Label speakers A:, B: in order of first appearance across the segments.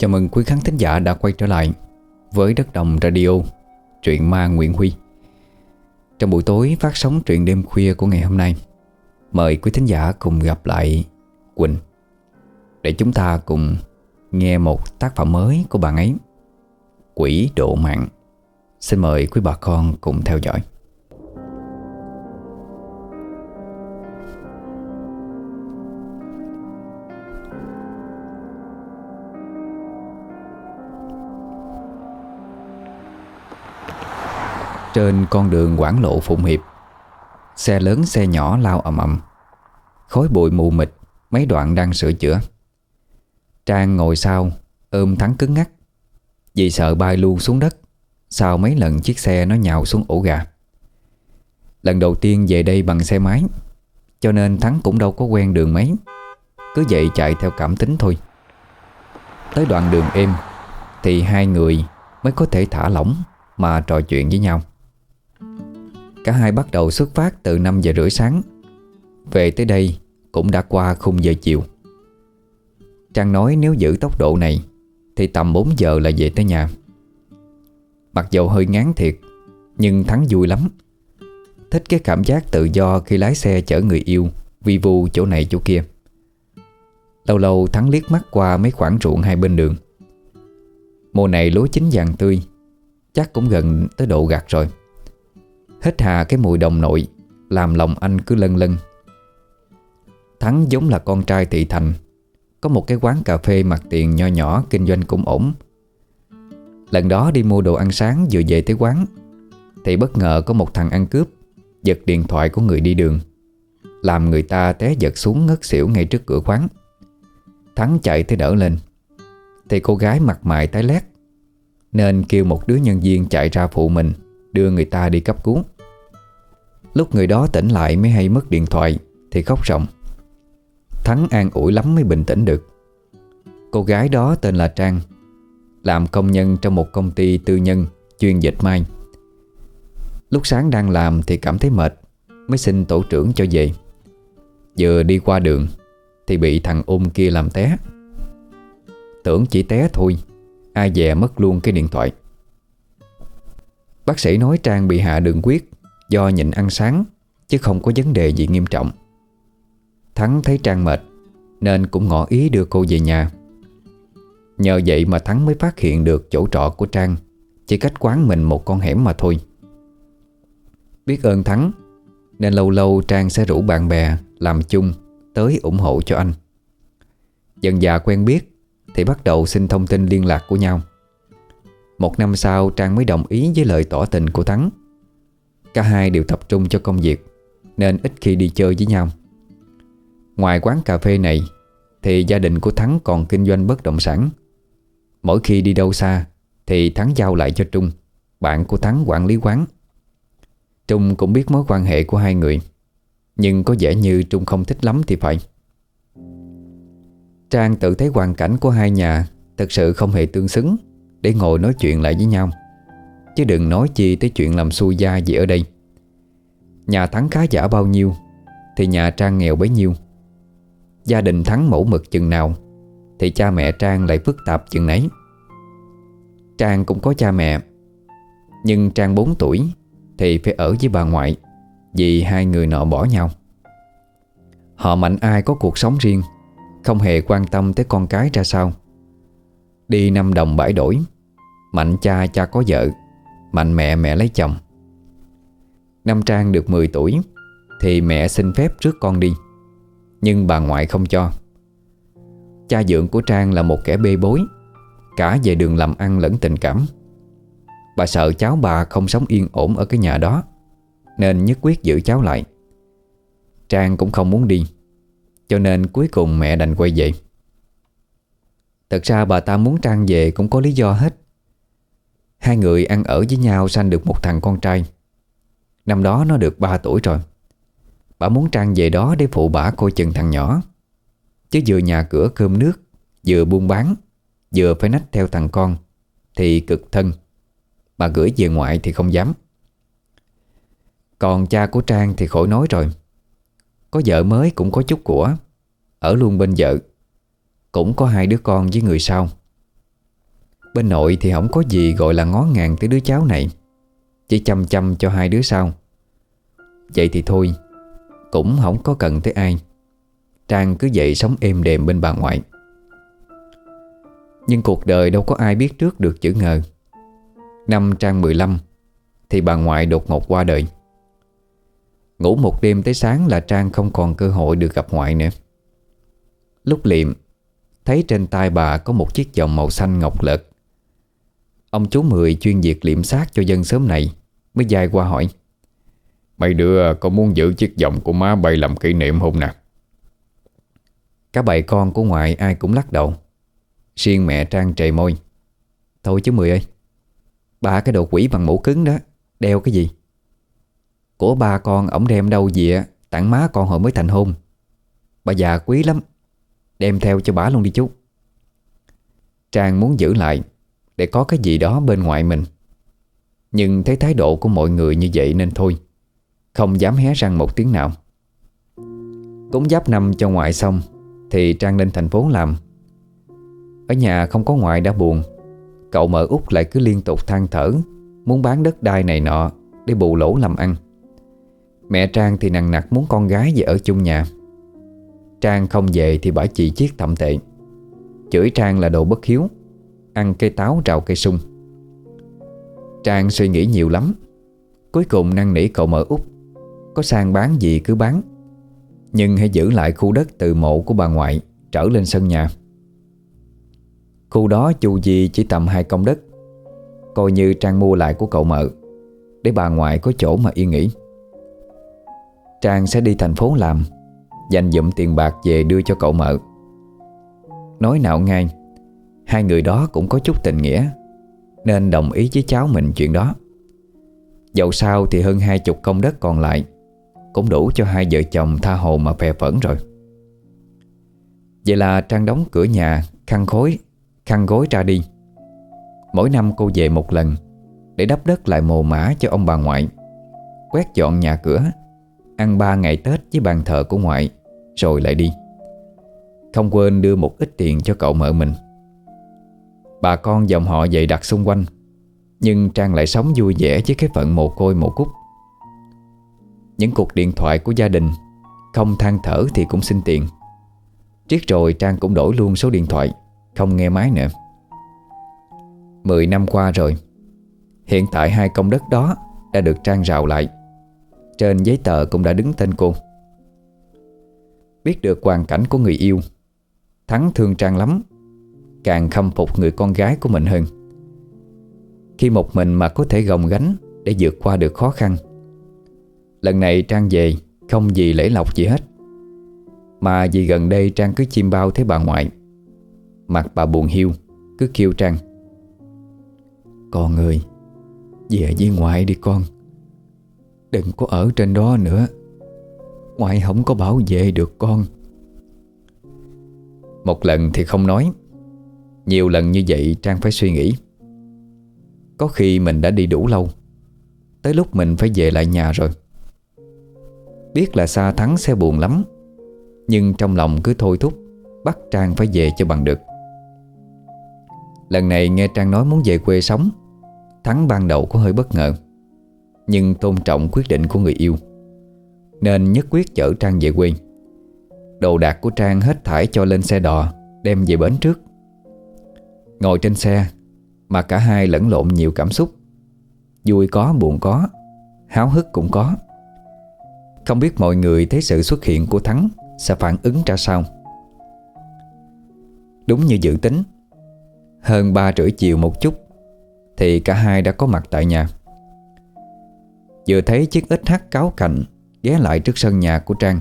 A: Chào mừng quý khán thính giả đã quay trở lại với Đất Đồng Radio, truyện ma Nguyễn Huy. Trong buổi tối phát sóng truyện đêm khuya của ngày hôm nay, mời quý thính giả cùng gặp lại Quỳnh để chúng ta cùng nghe một tác phẩm mới của bạn ấy, Quỷ Độ Mạng. Xin mời quý bà con cùng theo dõi. Trên con đường quảng lộ Phụng Hiệp. Xe lớn, xe nhỏ lao ầm ầm. Khói bụi mù mịt, Mấy đoạn đang sửa chữa. Trang ngồi sau, Ôm thắng cứng ngắc. Vì sợ bay luôn xuống đất, Sau mấy lần chiếc xe nó nhào xuống ổ gà. Lần đầu tiên về đây bằng xe máy, Cho nên Thắng cũng đâu có quen đường mấy. Cứ vậy chạy theo cảm tính thôi. Tới đoạn đường êm, Thì hai người mới có thể thả lỏng Mà trò chuyện với nhau. Cả hai bắt đầu xuất phát từ 5 giờ rưỡi sáng. Về tới đây cũng đã qua khung giờ chiều. Trang nói nếu giữ tốc độ này Thì tầm 4 giờ là về tới nhà. Mặc dầu hơi ngán thiệt, Nhưng Thắng vui lắm. Thích cái cảm giác tự do khi lái xe chở người yêu, Vi vu chỗ này chỗ kia. Lâu lâu Thắng liếc mắt qua mấy khoảng ruộng hai bên đường. Mùa này lúa chín vàng tươi, Chắc cũng gần tới độ gặt rồi. Hết hà cái mùi đồng nội, Làm lòng anh cứ lân lân Thắng giống là con trai thị thành, Có một cái quán cà phê mặt tiền nho nhỏ, Kinh doanh cũng ổn. Lần đó đi mua đồ ăn sáng vừa về tới quán, Thì bất ngờ có một thằng ăn cướp Giật điện thoại của người đi đường, Làm người ta té giật xuống ngất xỉu ngay trước cửa quán. Thắng chạy tới đỡ lên, Thì cô gái mặt mày tái lét, Nên kêu một đứa nhân viên chạy ra phụ mình. Đưa người ta đi cấp cứu. Lúc người đó tỉnh lại mới hay mất điện thoại, Thì khóc ròng. Thắng an ủi lắm mới bình tĩnh được. Cô gái đó tên là Trang, Làm công nhân trong một công ty tư nhân Chuyên dịch may. Lúc sáng đang làm thì cảm thấy mệt, Mới xin tổ trưởng cho về. Vừa đi qua đường, Thì bị thằng ôm kia làm té. Tưởng chỉ té thôi, Ai dè mất luôn cái điện thoại. Bác sĩ nói Trang bị hạ đường huyết Do nhịn ăn sáng, Chứ không có vấn đề gì nghiêm trọng. Thắng thấy Trang mệt, Nên cũng ngỏ ý đưa cô về nhà. Nhờ vậy mà Thắng mới phát hiện được chỗ trọ của Trang, Chỉ cách quán mình một con hẻm mà thôi. Biết ơn Thắng, Nên lâu lâu Trang sẽ rủ bạn bè Làm chung Tới ủng hộ cho anh. Dần già quen biết, Thì bắt đầu xin thông tin liên lạc của nhau một năm sau, Trang mới đồng ý với lời tỏ tình của Thắng. Cả hai đều tập trung cho công việc, Nên ít khi đi chơi với nhau. Ngoài quán cà phê này, Thì gia đình của Thắng còn kinh doanh bất động sản. Mỗi khi đi đâu xa, Thì Thắng giao lại cho Trung, Bạn của Thắng quản lý quán. Trung cũng biết mối quan hệ của hai người, Nhưng có vẻ như Trung không thích lắm thì phải. Trang tự thấy hoàn cảnh của hai nhà Thật sự không hề tương xứng để ngồi nói chuyện lại với nhau. Chứ đừng nói chi tới chuyện làm xui gia gì ở đây. Nhà Thắng khá giả bao nhiêu, Thì nhà Trang nghèo bấy nhiêu. Gia đình Thắng mẫu mực chừng nào, Thì cha mẹ Trang lại phức tạp chừng nấy. Trang cũng có cha mẹ, Nhưng Trang 4 tuổi, Thì phải ở với bà ngoại, Vì hai người nọ bỏ nhau. Họ mạnh ai có cuộc sống riêng, Không hề quan tâm tới con cái ra sao. Đi năm đồng bãi đổi. Mạnh cha cha có vợ. Mạnh mẹ mẹ lấy chồng. Năm Trang được 10 tuổi, Thì mẹ xin phép trước con đi. Nhưng bà ngoại không cho. Cha dưỡng của Trang là một kẻ bê bối, Cả về đường làm ăn lẫn tình cảm. Bà sợ cháu bà không sống yên ổn ở cái nhà đó, Nên nhất quyết giữ cháu lại. Trang cũng không muốn đi, Cho nên cuối cùng mẹ đành quay về. Thật ra bà ta muốn Trang về cũng có lý do hết. Hai người ăn ở với nhau sanh được một thằng con trai. Năm đó nó được 3 tuổi rồi. Bà muốn Trang về đó để phụ bả coi chừng thằng nhỏ. Chứ vừa nhà cửa cơm nước, Vừa buôn bán, Vừa phải nách theo thằng con, Thì cực thân. Bà gửi về ngoại thì không dám. Còn cha của Trang thì khỏi nói rồi. Có vợ mới cũng có chút của, Ở luôn bên vợ cũng có hai đứa con với người sau. Bên nội thì không có gì gọi là ngó ngàng tới đứa cháu này, Chỉ chăm chăm cho hai đứa sau. Vậy thì thôi, Cũng không có cần tới ai. Trang cứ vậy sống êm đềm bên bà ngoại. Nhưng cuộc đời đâu có ai biết trước được chữ ngờ. Năm Trang 15 Thì bà ngoại đột ngột qua đời. Ngủ một đêm tới sáng là Trang không còn cơ hội được gặp ngoại nữa. Lúc liệm Thấy trên tay bà có một chiếc vòng màu xanh ngọc lợt. Ông chú Mười chuyên việc liệm xác cho dân sớm này, Mới dài qua hỏi,
B: Mấy đứa có muốn giữ chiếc vòng của má bay làm kỷ niệm không nè?
A: Các bầy con của ngoại ai cũng lắc đầu. Riêng mẹ Trang trề môi, Thôi chú Mười ơi, Ba cái đồ quỷ bằng mũ cứng đó, Đeo cái gì? Của ba con ổng đem đâu gì Tặng má con hồi mới thành hôn. Bà già quý lắm. Đem theo cho bà luôn đi chú. Trang muốn giữ lại Để có cái gì đó bên ngoài mình. Nhưng thấy thái độ của mọi người như vậy nên thôi, Không dám hé răng một tiếng nào. Cúng giáp năm cho ngoại xong Thì Trang lên thành phố làm. Ở nhà không có ngoại đã buồn, Cậu mở út lại cứ liên tục than thở, Muốn bán đất đai này nọ Để bù lỗ làm ăn. Mẹ Trang thì nặng nặc muốn con gái về ở chung nhà. Trang không về thì bà chỉ chiếc thậm tệ. Chửi Trang là đồ bất hiếu, Ăn cây táo rào cây sung. Trang suy nghĩ nhiều lắm, Cuối cùng năn nỉ cậu mở út Có sang bán gì cứ bán. Nhưng hãy giữ lại khu đất từ mộ của bà ngoại Trở lên sân nhà. Khu đó chu gì chỉ tầm hai công đất, Coi như Trang mua lại của cậu mợ Để bà ngoại có chỗ mà yên nghỉ. Trang sẽ đi thành phố làm. Dành dụm tiền bạc về đưa cho cậu mợ. Nói nào ngay Hai người đó cũng có chút tình nghĩa, Nên đồng ý với cháu mình chuyện đó. Dẫu sao thì hơn hai chục công đất còn lại Cũng đủ cho hai vợ chồng tha hồ mà phè phẫn rồi. Vậy là Trang đóng cửa nhà, Khăn khối, Khăn gối ra đi. Mỗi năm cô về một lần Để đắp đất lại mồ mã cho ông bà ngoại, Quét dọn nhà cửa, Ăn ba ngày Tết với bàn thờ của ngoại. Rồi lại đi. Không quên đưa một ít tiền cho cậu mợ mình. Bà con dòng họ dày đặt xung quanh, Nhưng Trang lại sống vui vẻ với cái phận mồ côi mồ cúc Những cuộc điện thoại của gia đình Không than thở thì cũng xin tiền. Triết rồi Trang cũng đổi luôn số điện thoại, Không nghe máy nữa. Mười năm qua rồi, Hiện tại hai công đất đó Đã được Trang rào lại. Trên giấy tờ cũng đã đứng tên cô. Biết được hoàn cảnh của người yêu. Thắng thương Trang lắm, Càng khâm phục người con gái của mình hơn. Khi một mình mà có thể gồng gánh Để vượt qua được khó khăn. Lần này Trang về Không gì lễ lọc gì hết, Mà vì gần đây Trang cứ chim bao thấy bà ngoại. Mặt bà buồn hiu, Cứ kêu Trang, Con ơi, Về với ngoại đi con. Đừng có ở trên đó nữa. Ngoại không có bảo vệ được con. Một lần thì không nói. Nhiều lần như vậy Trang phải suy nghĩ. Có khi mình đã đi đủ lâu. Tới lúc mình phải về lại nhà rồi. Biết là xa thắng sẽ buồn lắm. Nhưng trong lòng cứ thôi thúc, Bắt Trang phải về cho bằng được. Lần này nghe Trang nói muốn về quê sống, Thắng ban đầu có hơi bất ngờ. Nhưng tôn trọng quyết định của người yêu. Nên nhất quyết chở Trang về quê. Đồ đạc của Trang hết thải cho lên xe đò, Đem về bến trước. Ngồi trên xe, Mà cả hai lẫn lộn nhiều cảm xúc. Vui có, buồn có, Háo hức cũng có. Không biết mọi người thấy sự xuất hiện của Thắng Sẽ phản ứng ra sao. Đúng như dự tính, hơn ba rưỡi chiều một chút, Thì cả hai đã có mặt tại nhà. Vừa thấy chiếc ít hắt cáo cạnh Ghé lại trước sân nhà của Trang.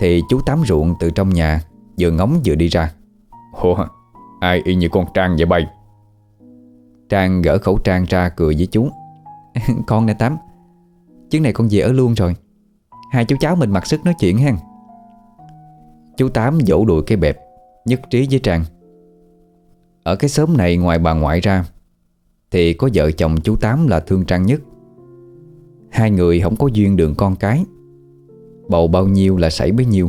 A: Thì chú Tám ruộng từ trong nhà Vừa ngóng vừa đi ra.
B: Ủa ai y như con Trang vậy bay?
A: Trang gỡ khẩu trang ra cười với chú. Con nè Tám Chuyến này con về ở luôn rồi. Hai chú cháu mình mặc sức nói chuyện hen. Chú Tám vỗ đùi cái bẹp Nhất trí với Trang. Ở cái xóm này ngoài bà ngoại ra Thì có vợ chồng chú Tám là thương Trang nhất Hai người không có duyên đường con cái. Bầu bao nhiêu là sảy bấy nhiêu.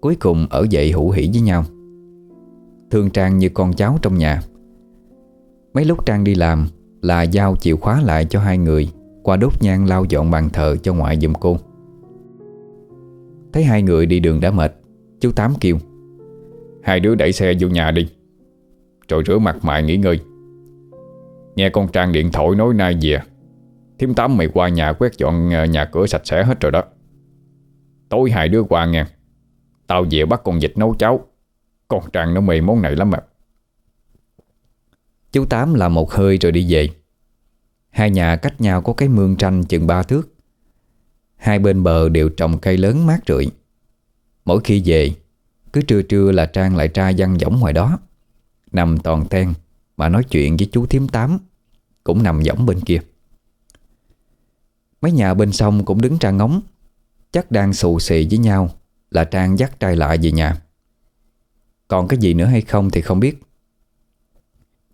A: Cuối cùng ở dậy hữu hỷ với nhau. Thương Trang như con cháu trong nhà. Mấy lúc Trang đi làm Là giao chìa khóa lại cho hai người, Qua đốt nhang lau dọn bàn thờ cho ngoại giùm cô. Thấy hai người đi đường đã mệt, Chú Tám kêu,
B: Hai đứa đẩy xe vô nhà đi, Rồi rửa mặt mày nghỉ ngơi. Nghe con Trang điện thoại nói nay về Thiếm Tám mày qua nhà quét dọn ờ, nhà cửa sạch sẽ hết rồi đó. Tối hai đứa qua nghe. Tao về bắt con vịt nấu cháo. Con Trang nó mê món này lắm mà.
A: Chú Tám làm một hơi rồi đi về. Hai nhà cách nhau có cái mương tranh chừng ba thước. Hai bên bờ đều trồng cây lớn mát rượi. Mỗi khi về, Cứ trưa trưa là Trang lại tra văn võng ngoài đó. Nằm toàn ten Mà nói chuyện với chú Thiếm Tám, Cũng nằm võng bên kia. Mấy nhà bên sông cũng đứng ra ngóng. Chắc đang xù xì với nhau, Là Trang dắt trai lại về nhà. Còn cái gì nữa hay không thì không biết.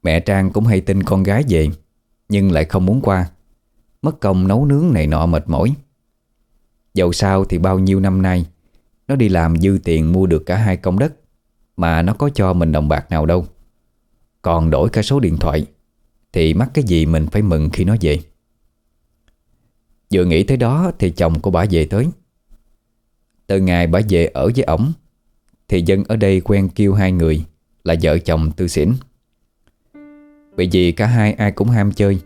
A: Mẹ Trang cũng hay tin con gái về, Nhưng lại không muốn qua. Mất công nấu nướng này nọ mệt mỏi. Dầu sao thì bao nhiêu năm nay, Nó đi làm dư tiền mua được cả hai công đất, Mà nó có cho mình đồng bạc nào đâu. Còn đổi cả số điện thoại, Thì mắc cái gì mình phải mừng khi nó về. Vừa nghĩ tới đó thì chồng của bà về tới. Từ ngày bà về ở với ổng, Thì dân ở đây quen kêu hai người Là vợ chồng tư xỉn. Bởi vì cả hai ai cũng ham chơi,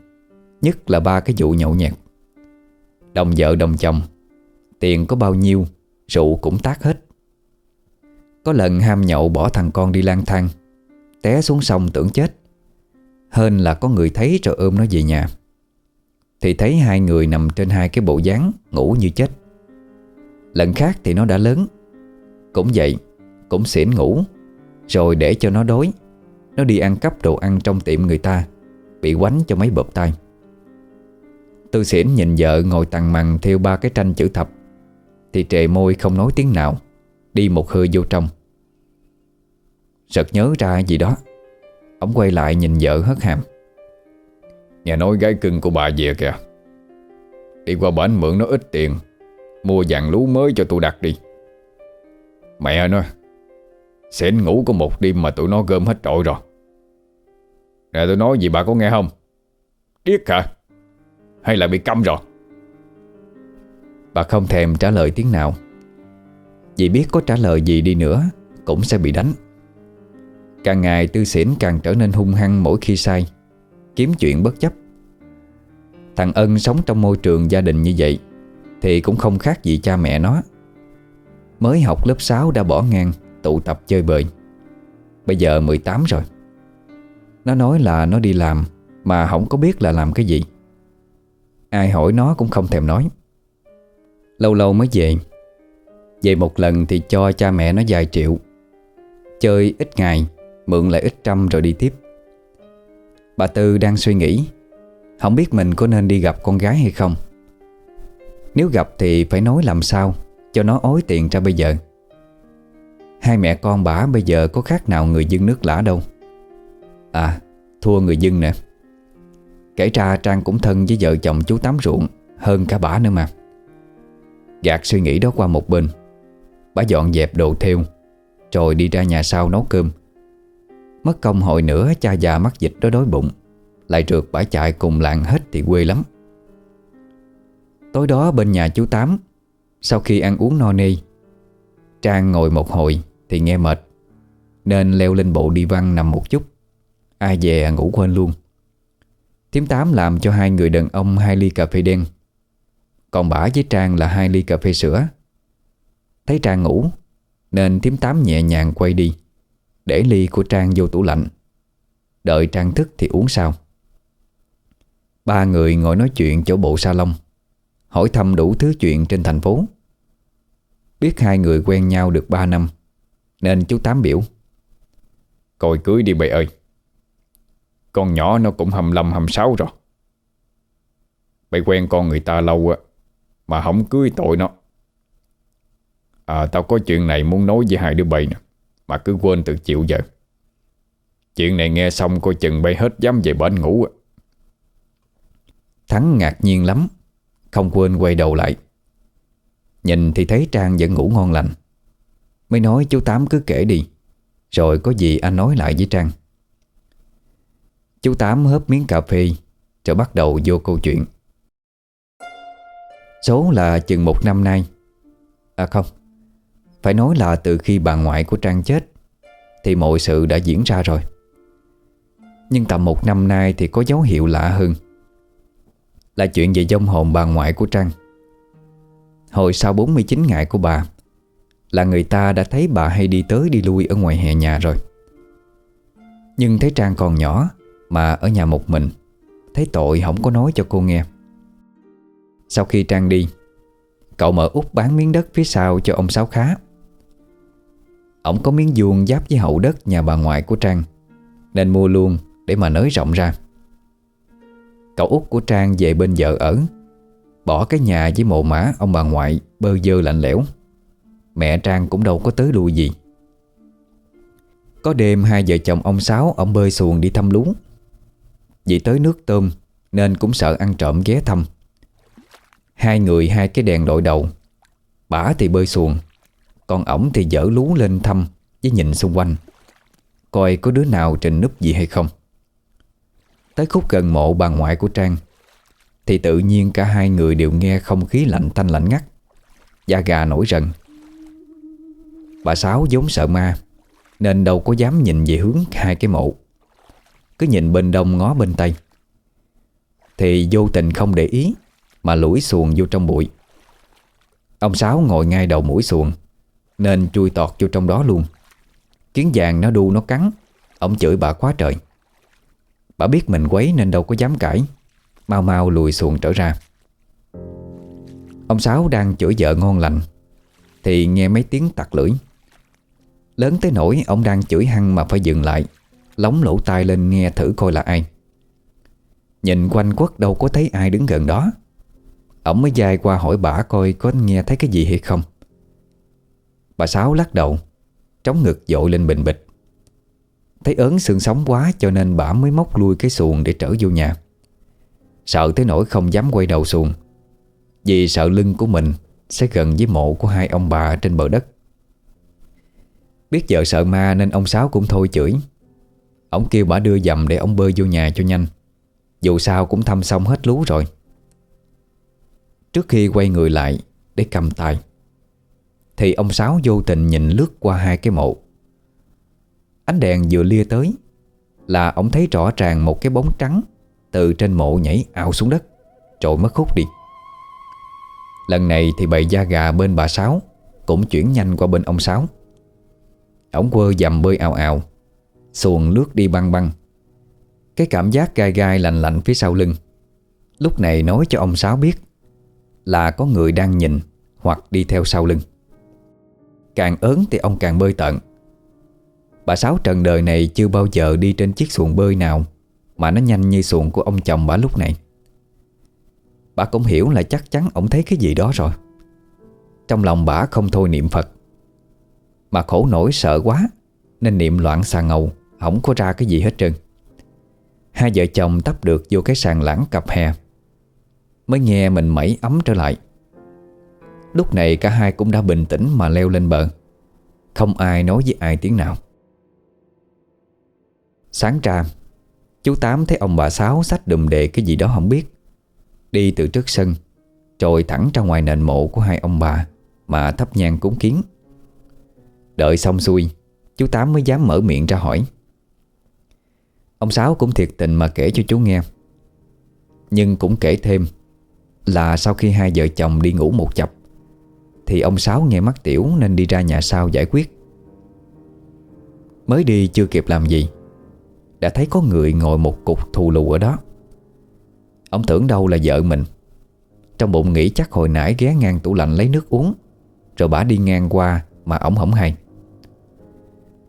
A: Nhất là ba cái vụ nhậu nhẹt. Đồng vợ đồng chồng, Tiền có bao nhiêu, Rượu cũng tác hết. Có lần ham nhậu bỏ thằng con đi lang thang, Té xuống sông tưởng chết. Hơn là có người thấy rồi ôm nó về nhà. Thì thấy hai người nằm trên hai cái bộ dáng Ngủ như chết. Lần khác thì nó đã lớn. Cũng vậy, Cũng xỉn ngủ. Rồi để cho nó đói, Nó đi ăn cắp đồ ăn trong tiệm người ta, Bị quánh cho mấy bợp tay Tư xỉn nhìn vợ ngồi tằn mằn Theo ba cái tranh chữ thập. Thì trề môi không nói tiếng nào, Đi một hơi vô trong. Sợt nhớ ra gì đó, Ông quay lại nhìn vợ hất hàm.
B: Nhà nói gái cưng của bà về kìa. Đi qua bển mượn nó ít tiền. Mua vàng lú mới cho tụi đặt đi. Mẹ nó xẻn ngủ có một đêm mà tụi nó gom hết trội rồi. Nè tôi nói gì bà có nghe không? Điếc hả? Hay là bị câm rồi?
A: Bà không thèm trả lời tiếng nào. Vì biết có trả lời gì đi nữa, Cũng sẽ bị đánh. Càng ngày tư xỉn càng trở nên hung hăng mỗi khi sai Kiếm chuyện bất chấp. Thằng Ân sống trong môi trường gia đình như vậy, Thì cũng không khác gì cha mẹ nó. Mới học lớp 6 đã bỏ ngang, Tụ tập chơi bời. Bây giờ 18 rồi. Nó nói là nó đi làm, Mà không có biết là làm cái gì. Ai hỏi nó cũng không thèm nói. Lâu lâu mới về. Về một lần thì cho cha mẹ nó vài triệu. Chơi ít ngày, Mượn lại ít trăm rồi đi tiếp. Bà Tư đang suy nghĩ. Không biết mình có nên đi gặp con gái hay không. Nếu gặp thì phải nói làm sao Cho nó ối tiền ra bây giờ. Hai mẹ con bà bây giờ có khác nào người dân nước lã đâu. À thua người dân nè. Kể ra Trang cũng thân với vợ chồng chú Tám Ruộng Hơn cả bà nữa mà. Gạt suy nghĩ đó qua một bên. Bà dọn dẹp đồ theo, Rồi đi ra nhà sau nấu cơm. Mất công hồi nữa, cha già mắc dịch đó đói bụng. Lại trượt bãi chạy cùng làng hết thì quê lắm. Tối đó bên nhà chú Tám, Sau khi ăn uống no nê, Trang ngồi một hồi Thì nghe mệt, Nên leo lên bộ đi văn nằm một chút. Ai về à, ngủ quên luôn. Thiếm Tám làm cho hai người đàn ông hai ly cà phê đen. Còn bả với Trang là hai ly cà phê sữa. Thấy Trang ngủ, Nên thím tám nhẹ nhàng quay đi. Để ly của Trang vô tủ lạnh. Đợi Trang thức thì uống sau. Ba người ngồi nói chuyện chỗ bộ salon, Hỏi thăm đủ thứ chuyện trên thành phố. Biết hai người quen nhau được ba năm, Nên chú Tám biểu,
B: Coi cưới đi bầy ơi, Con nhỏ nó cũng hầm lầm hầm sáu rồi. Bày quen con người ta lâu á, mà không cưới tội nó. À tao có chuyện này muốn nói với hai đứa bầy nè. Mà cứ quên từ chịu giờ. Chuyện này nghe xong coi chừng bay hết dám về bến ngủ.
A: Thắng ngạc nhiên lắm, Không quên quay đầu lại. Nhìn thì thấy Trang vẫn ngủ ngon lành. Mới nói chú Tám cứ kể đi, Rồi có gì anh nói lại với Trang. Chú Tám hớp miếng cà phê, Rồi bắt đầu vô câu chuyện. Số là chừng một năm nay. À không phải nói là từ khi bà ngoại của Trang chết, Thì mọi sự đã diễn ra rồi. Nhưng tầm một năm nay thì có dấu hiệu lạ hơn. Là chuyện về dông hồn bà ngoại của Trang. Hồi sau 49 ngày của bà, Là người ta đã thấy bà hay đi tới đi lui ở ngoài hè nhà rồi. Nhưng thấy Trang còn nhỏ Mà ở nhà một mình, Thấy tội không có nói cho cô nghe. Sau khi Trang đi, Cậu mở út bán miếng đất phía sau cho ông Sáu khá. Ông có miếng vuông giáp với hậu đất nhà bà ngoại của Trang, Nên mua luôn để mà nới rộng ra. Cậu út của Trang về bên vợ ở, Bỏ cái nhà với mộ mã ông bà ngoại bơ dơ lạnh lẽo. Mẹ Trang cũng đâu có tới lui gì. Có đêm hai vợ chồng ông Sáu Ông bơi xuồng đi thăm lú. Vì tới nước tôm Nên cũng sợ ăn trộm ghé thăm. Hai người hai cái đèn đội đầu, Bả thì bơi xuồng. Còn ổng thì dở lú lên thăm Với nhìn xung quanh. Coi có đứa nào trình núp gì hay không. Tới khúc gần mộ bà ngoại của Trang, Thì tự nhiên cả hai người đều nghe không khí lạnh tanh lạnh ngắt. Da gà nổi rần. Bà Sáu vốn sợ ma, Nên đâu có dám nhìn về hướng hai cái mộ. Cứ nhìn bên đông ngó bên tây. Thì vô tình không để ý, Mà lủi xuồng vô trong bụi. Ông Sáu ngồi ngay đầu mũi xuồng. Nên chui tọt vô trong đó luôn. Kiến vàng nó đu nó cắn, Ông chửi bà quá trời. Bà biết mình quấy nên đâu có dám cãi. Mau mau lùi xuồng trở ra. Ông Sáu đang chửi vợ ngon lành, Thì nghe mấy tiếng tặc lưỡi. Lớn tới nỗi ông đang chửi hăng mà phải dừng lại, Lóng lỗ tai lên nghe thử coi là ai. Nhìn quanh quất đâu có thấy ai đứng gần đó. Ông mới dài qua hỏi bà coi có nghe thấy cái gì hay không. Bà Sáu lắc đầu, Trống ngực dội lên bình bịch. Thấy ớn xương sống quá cho nên bà mới móc lui cái xuồng để trở vô nhà. Sợ tới nỗi không dám quay đầu xuồng, Vì sợ lưng của mình sẽ gần với mộ của hai ông bà trên bờ đất. Biết vợ sợ ma nên ông Sáu cũng thôi chửi. Ông kêu bà đưa dầm để ông bơi vô nhà cho nhanh. Dù sao cũng thăm xong hết lú rồi. Trước khi quay người lại để cầm tay thì ông Sáu vô tình nhìn lướt qua hai cái mộ. Ánh đèn vừa lia tới, Là ông thấy rõ ràng một cái bóng trắng Từ trên mộ nhảy ao xuống đất trội mất khúc đi. Lần này thì bầy da gà bên bà Sáu Cũng chuyển nhanh qua bên ông Sáu. Ông quơ dầm bơi ào ào, Xuồng lướt đi băng băng. Cái cảm giác gai gai lạnh lạnh phía sau lưng. Lúc này nói cho ông Sáu biết Là có người đang nhìn Hoặc đi theo sau lưng. Càng ớn thì ông càng bơi tận. Bà Sáu trần đời này chưa bao giờ đi trên chiếc xuồng bơi nào, Mà nó nhanh như xuồng của ông chồng bà lúc này. Bà cũng hiểu là chắc chắn ông thấy cái gì đó rồi. Trong lòng bà không thôi niệm Phật, Mà khổ nổi sợ quá, Nên niệm loạn xà ngầu, Không có ra cái gì hết trơn. Hai vợ chồng tấp được vô cái sàn lãng cặp hè, Mới nghe mình mẩy ấm trở lại. Lúc này cả hai cũng đã bình tĩnh mà leo lên bờ. Không ai nói với ai tiếng nào. Sáng ra Chú Tám thấy ông bà Sáu xách đùm đề cái gì đó không biết. Đi từ trước sân Rồi thẳng ra ngoài nền mộ của hai ông bà Mà thắp nhang cúng kiến. Đợi xong xuôi, Chú Tám mới dám mở miệng ra hỏi. Ông Sáu cũng thiệt tình mà kể cho chú nghe. Nhưng cũng kể thêm Là sau khi hai vợ chồng đi ngủ một chập thì ông Sáu nghe mắt tiểu Nên đi ra nhà sau giải quyết. Mới đi chưa kịp làm gì, Đã thấy có người ngồi một cục thù lù ở đó. Ông tưởng đâu là vợ mình. Trong bụng nghĩ chắc hồi nãy ghé ngang tủ lạnh lấy nước uống, Rồi bả đi ngang qua Mà ổng không hay.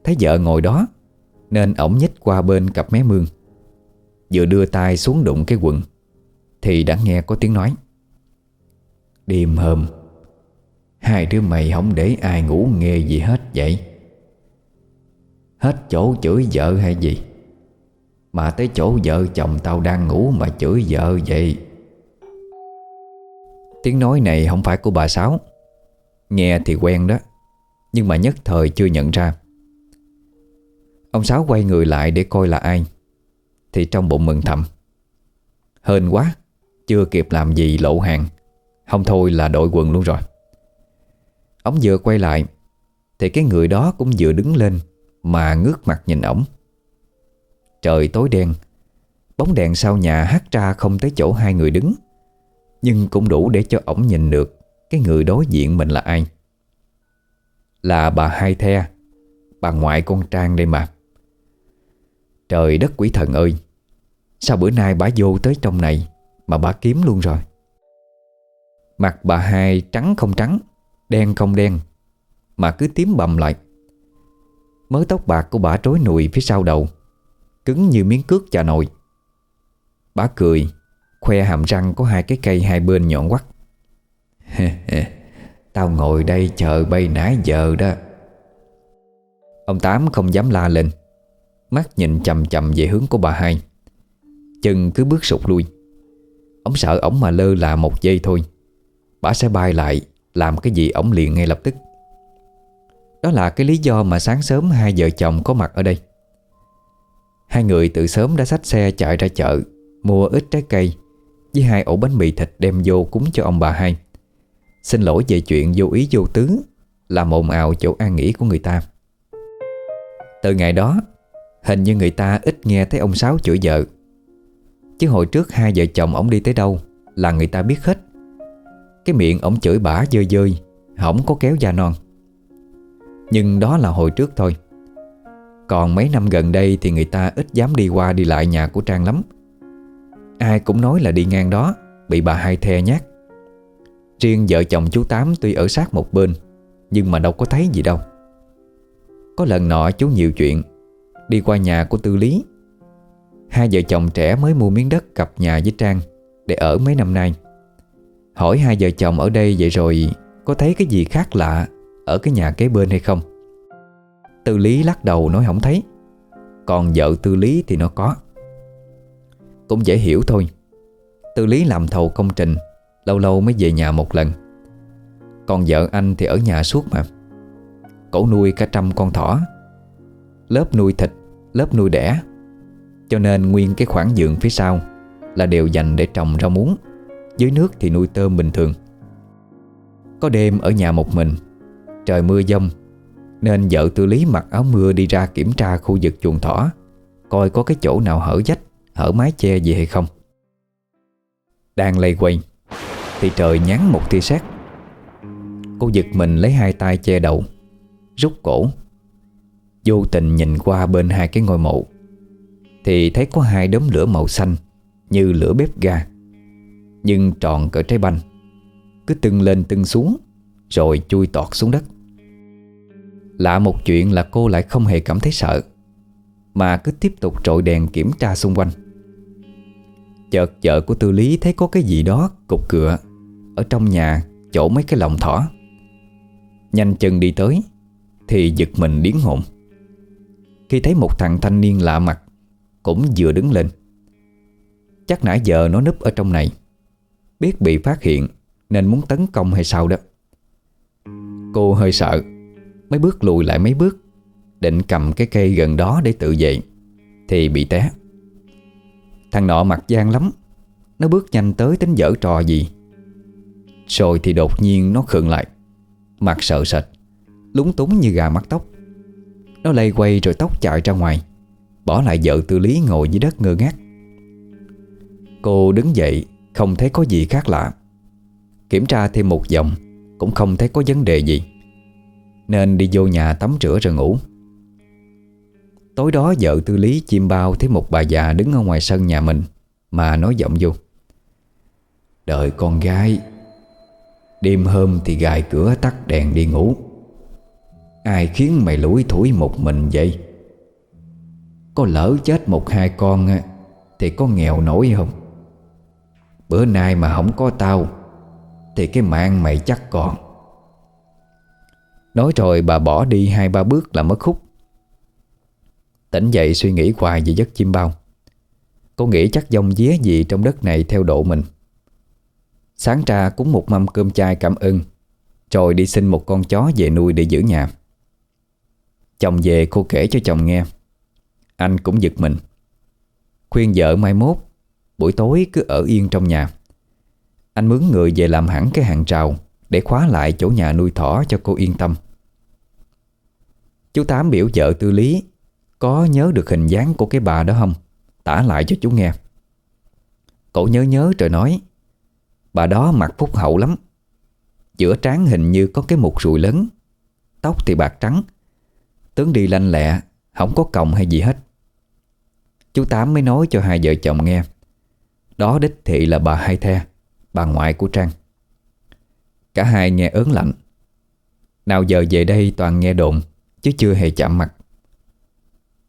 A: Thấy vợ ngồi đó, Nên ổng nhích qua bên cặp mé mương. Vừa đưa tay xuống đụng cái quần, Thì đã nghe có tiếng nói. Đêm hôm Hai đứa mày không để ai ngủ nghe gì hết vậy? Hết chỗ chửi vợ hay gì? Mà tới chỗ vợ chồng tao đang ngủ mà chửi vợ vậy. Tiếng nói này không phải của bà Sáu. Nghe thì quen đó, Nhưng mà nhất thời chưa nhận ra. Ông Sáu quay người lại để coi là ai, Thì trong bụng mừng thầm. Hên quá, Chưa kịp làm gì lộ hàng. Không thôi là đội quần luôn rồi. Ông vừa quay lại, Thì cái người đó cũng vừa đứng lên Mà ngước mặt nhìn ổng. Trời tối đen, Bóng đèn sau nhà hắt ra không tới chỗ hai người đứng, Nhưng cũng đủ để cho ổng nhìn được Cái người đối diện mình là ai. Là bà Hai The, Bà ngoại con Trang đây mà. Trời đất quỷ thần ơi, Sao bữa nay bà vô tới trong này Mà bà kiếm luôn rồi? Mặt bà hai trắng không trắng Đen không đen, Mà cứ tím bầm lại. Mớ tóc bạc của bà trối nùi phía sau đầu, Cứng như miếng cước chà nồi. Bà cười, Khoe hàm răng có hai cái cây hai bên nhọn quắt. Tao ngồi đây chờ bay nãy giờ đó. Ông Tám không dám la lên, Mắt nhìn chầm chầm về hướng của bà hai. Chân cứ bước sụt lui. Ông sợ ổng mà lơ là một giây thôi, Bà sẽ bay lại. Làm cái gì ổng liền ngay lập tức. Đó là cái lý do mà sáng sớm Hai vợ chồng có mặt ở đây. Hai người từ sớm đã xách xe chạy ra chợ, Mua ít trái cây, Với hai ổ bánh mì thịt đem vô cúng cho ông bà hai. Xin lỗi về chuyện vô ý vô tứ, Làm ồn ào chỗ an nghỉ của người ta. Từ ngày đó, Hình như người ta ít nghe thấy ông Sáu chửi vợ. Chứ hồi trước hai vợ chồng ông đi tới đâu Là người ta biết hết. Cái miệng ổng chửi bả dơi dơi Không có kéo da non. Nhưng đó là hồi trước thôi. Còn mấy năm gần đây Thì người ta ít dám đi qua đi lại nhà của Trang lắm. Ai cũng nói là đi ngang đó, Bị bà hai the nhát. Riêng vợ chồng chú Tám tuy ở sát một bên, Nhưng mà đâu có thấy gì đâu. Có lần nọ chú nhiều chuyện, Đi qua nhà của Tư Lý. Hai vợ chồng trẻ mới mua miếng đất cặp nhà với Trang Để ở mấy năm nay. Hỏi hai vợ chồng ở đây vậy rồi, Có thấy cái gì khác lạ Ở cái nhà kế bên hay không? Tư Lý lắc đầu nói không thấy. Còn vợ Tư Lý thì nó có. Cũng dễ hiểu thôi. Tư Lý làm thầu công trình, Lâu lâu mới về nhà một lần. Còn vợ anh thì ở nhà suốt mà. Cổ nuôi cả trăm con thỏ. Lớp nuôi thịt, Lớp nuôi đẻ. Cho nên nguyên cái khoảng giường phía sau Là đều dành để trồng rau muống. Dưới nước thì nuôi tôm bình thường. Có đêm ở nhà một mình, Trời mưa dông, Nên vợ tư lý mặc áo mưa đi ra kiểm tra khu vực chuồng thỏ, Coi có cái chỗ nào hở dách, Hở mái che gì hay không. Đang lây quay, Thì trời nhắn một tia sét. Cô giật mình lấy hai tay che đầu, Rút cổ. Vô tình nhìn qua bên hai cái ngôi mộ, Thì thấy có hai đốm lửa màu xanh Như lửa bếp ga. Nhưng tròn cỡ trái banh. Cứ tưng lên tưng xuống, Rồi chui tọt xuống đất. Lạ một chuyện là cô lại không hề cảm thấy sợ, Mà cứ tiếp tục trội đèn kiểm tra xung quanh. Chợt vợ của tư lý thấy có cái gì đó cục cựa Ở trong nhà chỗ mấy cái lồng thỏ. Nhanh chân đi tới, Thì giật mình điến hồn. Khi thấy một thằng thanh niên lạ mặt, Cũng vừa đứng lên. Chắc nãy giờ nó núp ở trong này. Biết bị phát hiện Nên muốn tấn công hay sao đó. Cô hơi sợ, Mới bước lùi lại mấy bước, Định cầm cái cây gần đó để tự vệ, Thì bị té. Thằng nọ mặt gian lắm, Nó bước nhanh tới tính dở trò gì. Rồi thì đột nhiên nó khựng lại, Mặt sợ sệt, Lúng túng như gà mắc tóc. Nó lây quay rồi tóc chạy ra ngoài, Bỏ lại vợ tư lý ngồi dưới đất ngơ ngác. Cô đứng dậy không thấy có gì khác lạ. Kiểm tra thêm một vòng, Cũng không thấy có vấn đề gì. Nên đi vô nhà tắm rửa rồi ngủ. Tối đó vợ tư lý chim bao Thấy một bà già đứng ở ngoài sân nhà mình, Mà nói giọng vô. Đợi con gái, Đêm hôm thì gài cửa tắt đèn đi ngủ. Ai khiến mày lủi thủi một mình vậy? Có lỡ chết một hai con Thì có nghèo nổi không? Bữa nay mà không có tao, Thì cái mạng mày chắc còn. Nói rồi bà bỏ đi hai ba bước là mất khúc. Tỉnh dậy suy nghĩ hoài về giấc chim bao. Cô nghĩ chắc dông día gì trong đất này theo độ mình. Sáng ra cúng một mâm cơm chay cảm ơn, Rồi đi xin một con chó về nuôi để giữ nhà. Chồng về cô kể cho chồng nghe. Anh cũng giật mình. Khuyên vợ mai mốt Buổi tối cứ ở yên trong nhà. Anh mướn người về làm hẳn cái hàng trào Để khóa lại chỗ nhà nuôi thỏ cho cô yên tâm. Chú Tám biểu vợ tư lý, Có nhớ được hình dáng của cái bà đó không? Tả lại cho chú nghe. Cậu nhớ nhớ rồi nói, Bà đó mặt phúc hậu lắm. Giữa trán hình như có cái mục rùi lớn, Tóc thì bạc trắng. Tướng đi lanh lẹ, Không có còng hay gì hết. Chú Tám mới nói cho hai vợ chồng nghe. Đó đích thị là bà Hai The, Bà ngoại của Trang. Cả hai nghe ớn lạnh. Nào giờ về đây toàn nghe đồn, Chứ chưa hề chạm mặt.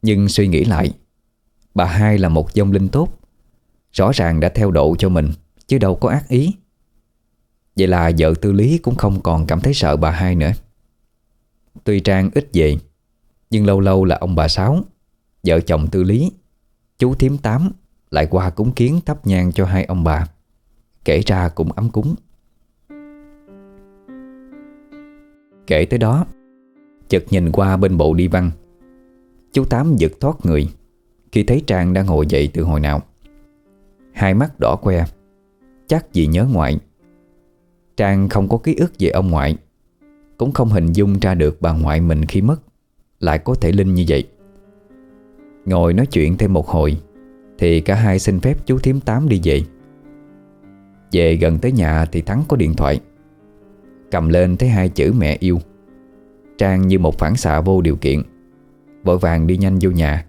A: Nhưng suy nghĩ lại, Bà hai là một dông linh tốt. Rõ ràng đã theo độ cho mình, Chứ đâu có ác ý. Vậy là vợ tư lý cũng không còn cảm thấy sợ bà hai nữa. Tuy Trang ít về, Nhưng lâu lâu là ông bà Sáu, Vợ chồng tư lý, Chú thím tám. Lại qua cúng kiến thắp nhang cho hai ông bà. Kể ra cũng ấm cúng. Kể tới đó, Chợt nhìn qua bên bộ đi văn. Chú Tám giật thoát người, Khi thấy Trang đang ngồi dậy từ hồi nào. Hai mắt đỏ que, Chắc vì nhớ ngoại. Trang không có ký ức về ông ngoại, Cũng không hình dung ra được bà ngoại mình khi mất, Lại có thể linh như vậy. Ngồi nói chuyện thêm một hồi thì cả hai xin phép chú thím tám đi về. Về gần tới nhà thì Thắng có điện thoại. Cầm lên thấy hai chữ mẹ yêu. Trang như một phản xạ vô điều kiện. Vội vàng đi nhanh vô nhà,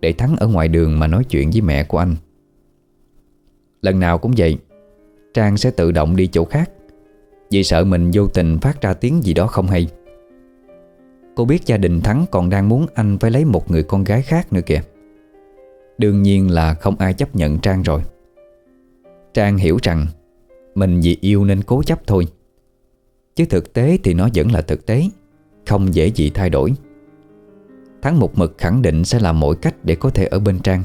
A: Để Thắng ở ngoài đường mà nói chuyện với mẹ của anh. Lần nào cũng vậy, Trang sẽ tự động đi chỗ khác, Vì sợ mình vô tình phát ra tiếng gì đó không hay. Cô biết gia đình Thắng còn đang muốn anh phải lấy một người con gái khác nữa kìa. Đương nhiên là không ai chấp nhận Trang rồi. Trang hiểu rằng Mình vì yêu nên cố chấp thôi. Chứ thực tế thì nó vẫn là thực tế, Không dễ gì thay đổi. Thắng một mực khẳng định sẽ làm mọi cách để có thể ở bên Trang.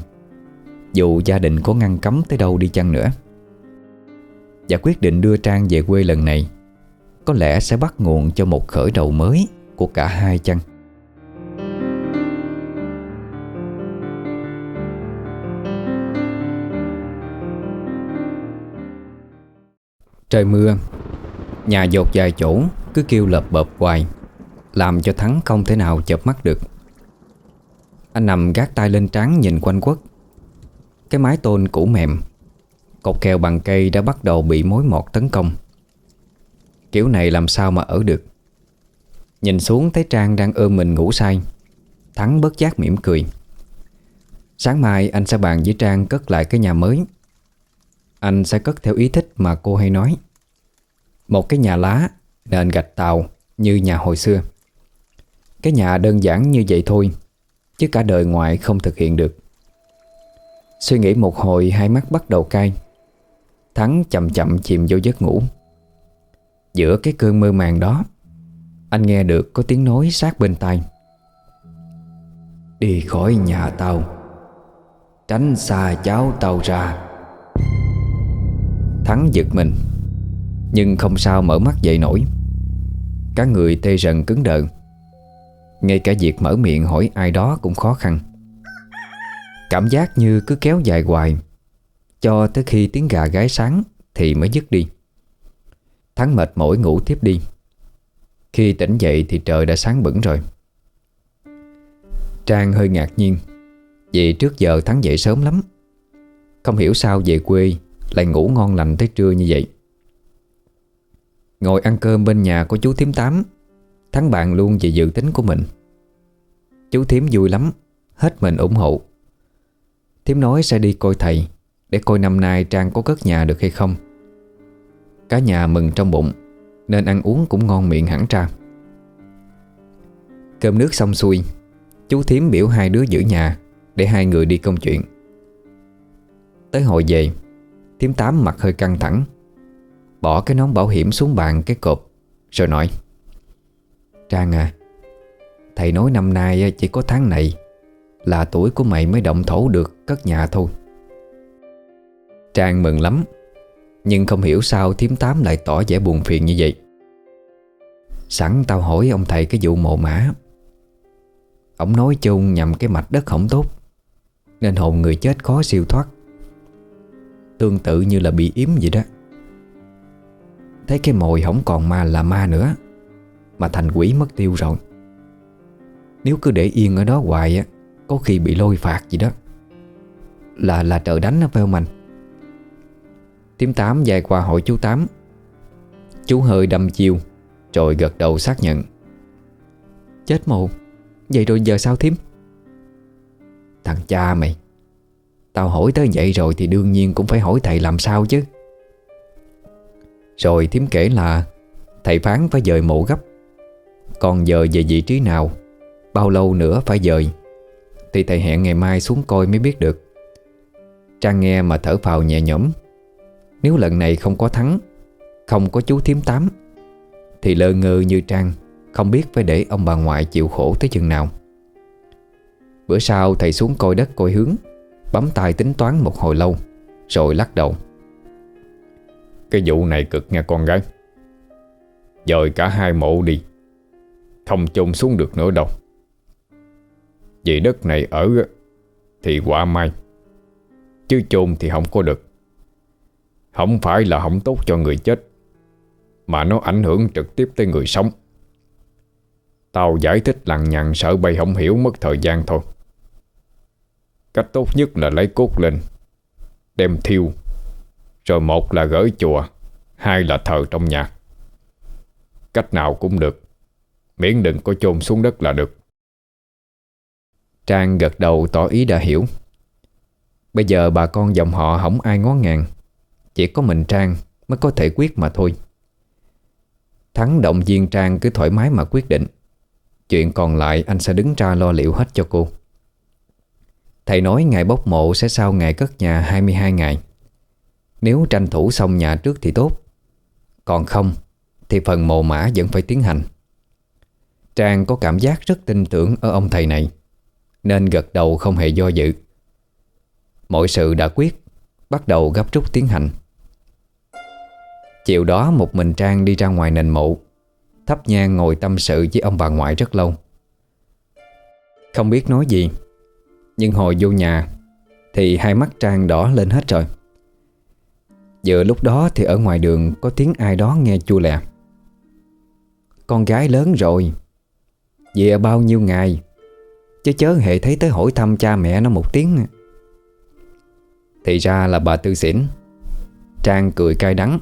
A: Dù gia đình có ngăn cấm tới đâu đi chăng nữa. Và quyết định đưa Trang về quê lần này, Có lẽ sẽ bắt nguồn cho một khởi đầu mới Của cả hai chăng. Trời mưa. Nhà dột dài chỗ Cứ kêu lợp bợp hoài, Làm cho Thắng không thể nào chợp mắt được. Anh nằm gác tay lên trán nhìn quanh quất. Cái mái tôn cũ mềm, Cột kèo bằng cây đã bắt đầu bị mối mọt tấn công. Kiểu này làm sao mà ở được? Nhìn xuống thấy Trang đang ôm mình ngủ say, Thắng bớt giác mỉm cười. Sáng mai anh sẽ bàn với Trang cất lại cái nhà mới. Anh sẽ cất theo ý thích mà cô hay nói. Một cái nhà lá, Nền gạch tàu, Như nhà hồi xưa. Cái nhà đơn giản như vậy thôi, Chứ cả đời ngoại không thực hiện được. Suy nghĩ một hồi, Hai mắt bắt đầu cay. Thắng chậm chậm chìm vô giấc ngủ. Giữa cái cơn mơ màng đó, Anh nghe được có tiếng nói sát bên tai. Đi khỏi nhà tao Tránh xa cháu tao ra. Thắng giật mình. Nhưng không sao mở mắt dậy nổi. Cả người tê rần cứng đờ. Ngay cả việc mở miệng hỏi ai đó cũng khó khăn. Cảm giác như cứ kéo dài hoài. Cho tới khi tiếng gà gái sáng Thì mới dứt đi. Thắng mệt mỏi ngủ tiếp đi. Khi tỉnh dậy thì trời đã sáng bẩn rồi. Trang hơi ngạc nhiên. Vì trước giờ Thắng dậy sớm lắm. Không hiểu sao về quê lại ngủ ngon lành tới trưa như vậy. Ngồi ăn cơm bên nhà của chú Thiếm Tám, Thắng bạn luôn về dự tính của mình. Chú Thiếm vui lắm, Hết mình ủng hộ. Thiếm nói sẽ đi coi thầy, Để coi năm nay Trang có cất nhà được hay không. Cả nhà mừng trong bụng, Nên ăn uống cũng ngon miệng hẳn ra Cơm nước xong xuôi, Chú Thiếm biểu hai đứa giữ nhà, Để hai người đi công chuyện. Tới hồi về tiếm Tám mặt hơi căng thẳng. Bỏ cái nón bảo hiểm xuống bàn cái cột, Rồi nói. Trang à Thầy nói năm nay chỉ có tháng này Là tuổi của mày mới động thổ được cất nhà thôi. Trang mừng lắm, Nhưng không hiểu sao thiếm tám lại tỏ vẻ buồn phiền như vậy. Sẵn tao hỏi ông thầy cái vụ mộ mã Ông nói chung nhằm cái mạch đất không tốt, Nên hồn người chết khó siêu thoát. Tương tự như là bị yếm vậy đó. Thấy cái mồi không còn ma là ma nữa, Mà thành quỷ mất tiêu rồi. Nếu cứ để yên ở đó hoài á, Có khi bị lôi phạt gì đó. Là là trời đánh phải không anh? Tím Tám dài qua hỏi chú Tám. Chú hơi đâm chiêu, Rồi gật đầu xác nhận. Chết mồ. Vậy rồi giờ sao thím? Thằng cha mày. Tao hỏi tới vậy rồi thì đương nhiên cũng phải hỏi thầy làm sao chứ. Rồi thím kể là, Thầy phán phải dời mộ gấp. Còn giờ về vị trí nào, Bao lâu nữa phải dời? Thì thầy hẹn ngày mai xuống coi mới biết được. Trang nghe mà thở phào nhẹ nhõm. Nếu lần này không có thắng, Không có chú thím tám, Thì lơ ngơ như Trang, Không biết phải để ông bà ngoại chịu khổ tới chừng nào. Bữa sau thầy xuống coi đất coi hướng. Bấm tay tính toán một hồi lâu, Rồi lắc đầu.
B: Cái vụ này cực nha con gái. Dời cả hai mộ đi. Không chôn xuống được nữa đâu. Vì đất này ở Thì quả mai. Chứ chôn thì không có được. Không phải là không tốt cho người chết, Mà nó ảnh hưởng trực tiếp tới người sống. Tao giải thích lằng nhằng sợ bay không hiểu mất thời gian thôi. Cách tốt nhất là lấy cốt lên, Đem thiêu. Rồi một là gửi chùa, Hai là thờ trong nhà. Cách nào cũng được, Miễn đừng có chôn xuống đất là được.
A: Trang gật đầu tỏ ý đã hiểu. Bây giờ bà con dòng họ không ai ngó ngàng, Chỉ có mình Trang mới có thể quyết mà thôi. Thắng động viên Trang cứ thoải mái mà quyết định. Chuyện còn lại anh sẽ đứng ra lo liệu hết cho cô. Thầy nói ngày bốc mộ sẽ sau ngày cất nhà 22 ngày. Nếu tranh thủ xong nhà trước thì tốt. Còn không, Thì phần mộ mã vẫn phải tiến hành. Trang có cảm giác rất tin tưởng ở ông thầy này, Nên gật đầu không hề do dự. Mọi sự đã quyết, Bắt đầu gấp rút tiến hành. Chiều đó một mình Trang đi ra ngoài nền mộ, Thắp nhang ngồi tâm sự với ông bà ngoại rất lâu. Không biết nói gì nhưng hồi vô nhà Thì hai mắt Trang đỏ lên hết rồi Vừa lúc đó thì ở ngoài đường Có tiếng ai đó nghe chua lẹ Con gái lớn rồi. Về bao nhiêu ngày? Chứ chớ hề thấy tới hỏi thăm cha mẹ nó một tiếng. Thì ra là bà Tư xỉn. Trang cười cay đắng.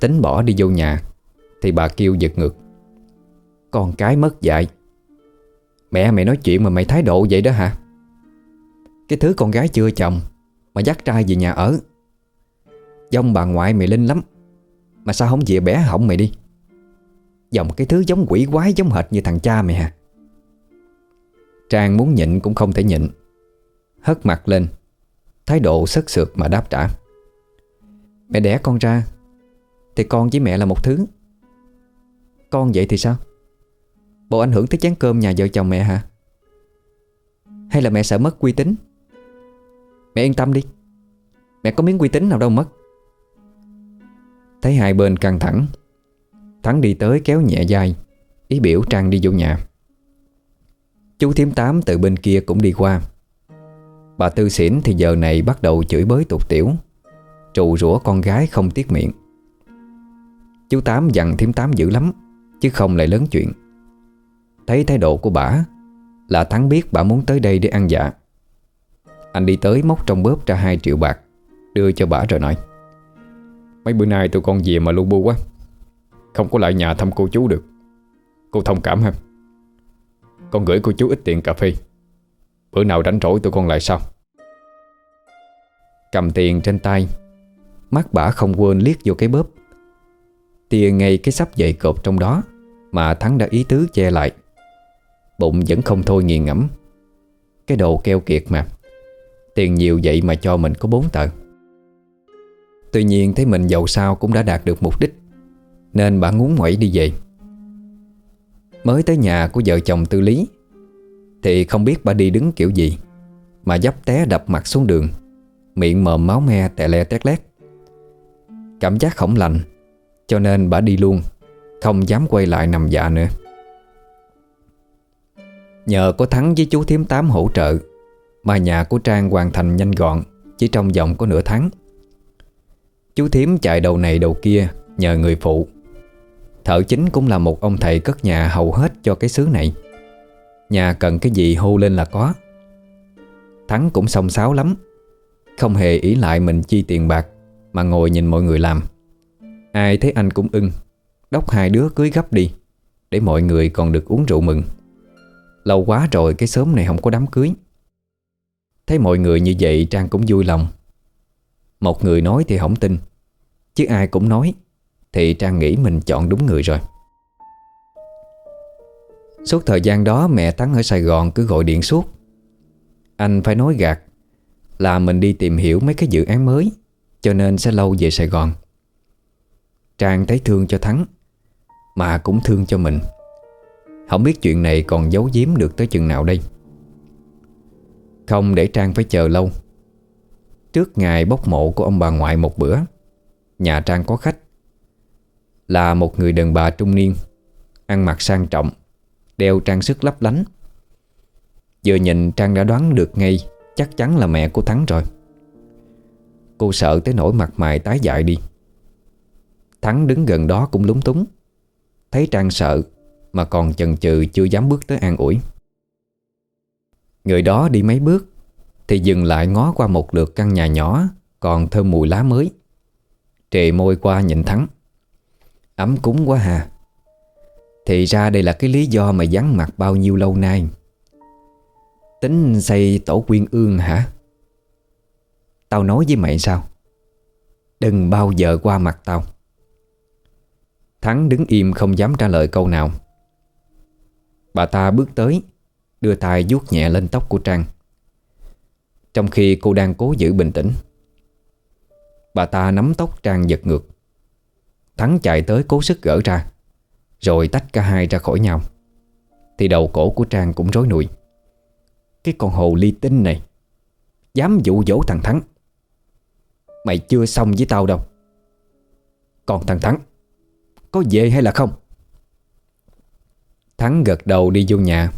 A: Tính bỏ đi vô nhà Thì bà kêu giật ngược. Con cái mất dạy. Mẹ mày nói chuyện mà mày thái độ vậy đó hả? Cái thứ con gái chưa chồng Mà dắt trai về nhà ở. Dông bà ngoại mày linh lắm, Mà sao không về bé hỏng mày đi? Dòng cái thứ giống quỷ quái giống hệt như thằng cha mày hả Trang muốn nhịn cũng không thể nhịn. Hất mặt lên, Thái độ sất sượt mà đáp trả. Mẹ đẻ con ra, Thì con với mẹ là một thứ. Con vậy thì sao? Bộ ảnh hưởng tới chén cơm nhà vợ chồng mẹ hả? Hay là mẹ sợ mất uy tín? Mẹ yên tâm đi. Mẹ có miếng uy tín nào đâu mất. Thấy hai bên căng thẳng, Thắng đi tới kéo nhẹ dai Ý biểu Trang đi vô nhà. Chú Thiếm Tám từ bên kia cũng đi qua. Bà Tư xỉn thì giờ này bắt đầu chửi bới tục tiểu, Trù rủa con gái không tiếc miệng. Chú Tám dặn Thiếm Tám dữ lắm, Chứ không lại lớn chuyện. Thấy thái độ của bà, Là Thắng biết bà muốn tới đây để ăn dạ. Anh đi tới móc trong bóp ra 2 triệu bạc, Đưa cho bà rồi nói.
B: Mấy bữa nay tụi con về mà lu bu quá, Không có lại nhà thăm cô chú được. Cô thông cảm ha. Con gửi cô chú ít tiền cà phê. Bữa nào rảnh rỗi tụi con lại sau.
A: Cầm tiền trên tay, Mắt bà không quên liếc vô cái bóp. Tia ngay cái sắp dậy cộp trong đó, Mà Thắng đã ý tứ che lại. Bụng vẫn không thôi nghiền ngẫm. Cái đồ keo kiệt mà. Tiền nhiều vậy mà cho mình có bốn tờ. Tuy nhiên thấy mình giàu sao cũng đã đạt được mục đích, Nên bà ngúng ngoẩy đi về. Mới tới nhà của vợ chồng Tư Lý, Thì không biết bà đi đứng kiểu gì, Mà dấp té đập mặt xuống đường, Miệng mồm máu me tè le tét lét. Cảm giác khổng lành, Cho nên bà đi luôn, Không dám quay lại nằm dạ nữa. Nhờ có Thắng với chú Thiếm Tám hỗ trợ mà nhà của Trang hoàn thành nhanh gọn, Chỉ trong vòng có nửa tháng. Chú Thiếm chạy đầu này đầu kia Nhờ người phụ. Thợ chính cũng là một ông thầy cất nhà hầu hết cho cái xứ này. Nhà cần cái gì hô lên là có. Thắng cũng song sáo lắm. Không hề ý lại mình chi tiền bạc, Mà ngồi nhìn mọi người làm. Ai thấy anh cũng ưng, Đốc hai đứa cưới gấp đi, Để mọi người còn được uống rượu mừng. Lâu quá rồi cái sớm này không có đám cưới. Thấy mọi người như vậy, Trang cũng vui lòng. Một người nói thì không tin. Chứ ai cũng nói, Thì Trang nghĩ mình chọn đúng người rồi. Suốt thời gian đó, mẹ Thắng ở Sài Gòn cứ gọi điện suốt. Anh phải nói gạt Là mình đi tìm hiểu mấy cái dự án mới, Cho nên sẽ lâu về Sài Gòn. Trang thấy thương cho Thắng, Mà cũng thương cho mình. Không biết chuyện này còn giấu giếm được tới chừng nào đây. Không để Trang phải chờ lâu. Trước ngày bốc mộ của ông bà ngoại một bữa, Nhà Trang có khách. Là một người đàn bà trung niên, Ăn mặc sang trọng, Đeo trang sức lấp lánh. Vừa nhìn Trang đã đoán được ngay, Chắc chắn là mẹ của Thắng rồi. Cô sợ tới nỗi mặt mày tái dại đi. Thắng đứng gần đó cũng lúng túng. Thấy Trang sợ, Mà còn chần chừ chưa dám bước tới an ủi. Người đó đi mấy bước, Thì dừng lại ngó qua một lượt căn nhà nhỏ, Còn thơm mùi lá mới. Trề môi qua nhìn Thắng Ấm cúng quá hà. Thì ra đây là cái lý do mà vắng mặt bao nhiêu lâu nay. Tính xây tổ quyên ương hả? Tao nói với mày sao? Đừng bao giờ qua mặt tao. Thắng đứng im không dám trả lời câu nào. Bà ta bước tới. Đưa tay vuốt nhẹ lên tóc của Trang. Trong khi cô đang cố giữ bình tĩnh, Bà ta nắm tóc Trang giật ngược. Thắng chạy tới cố sức gỡ ra, Rồi tách cả hai ra khỏi nhau. Thì đầu cổ của Trang cũng rối nụi Cái con hồ ly tinh này, Dám dụ dỗ thằng Thắng. Mày chưa xong với tao đâu. Còn thằng Thắng, Có về hay là không? Thắng gật đầu đi vô nhà.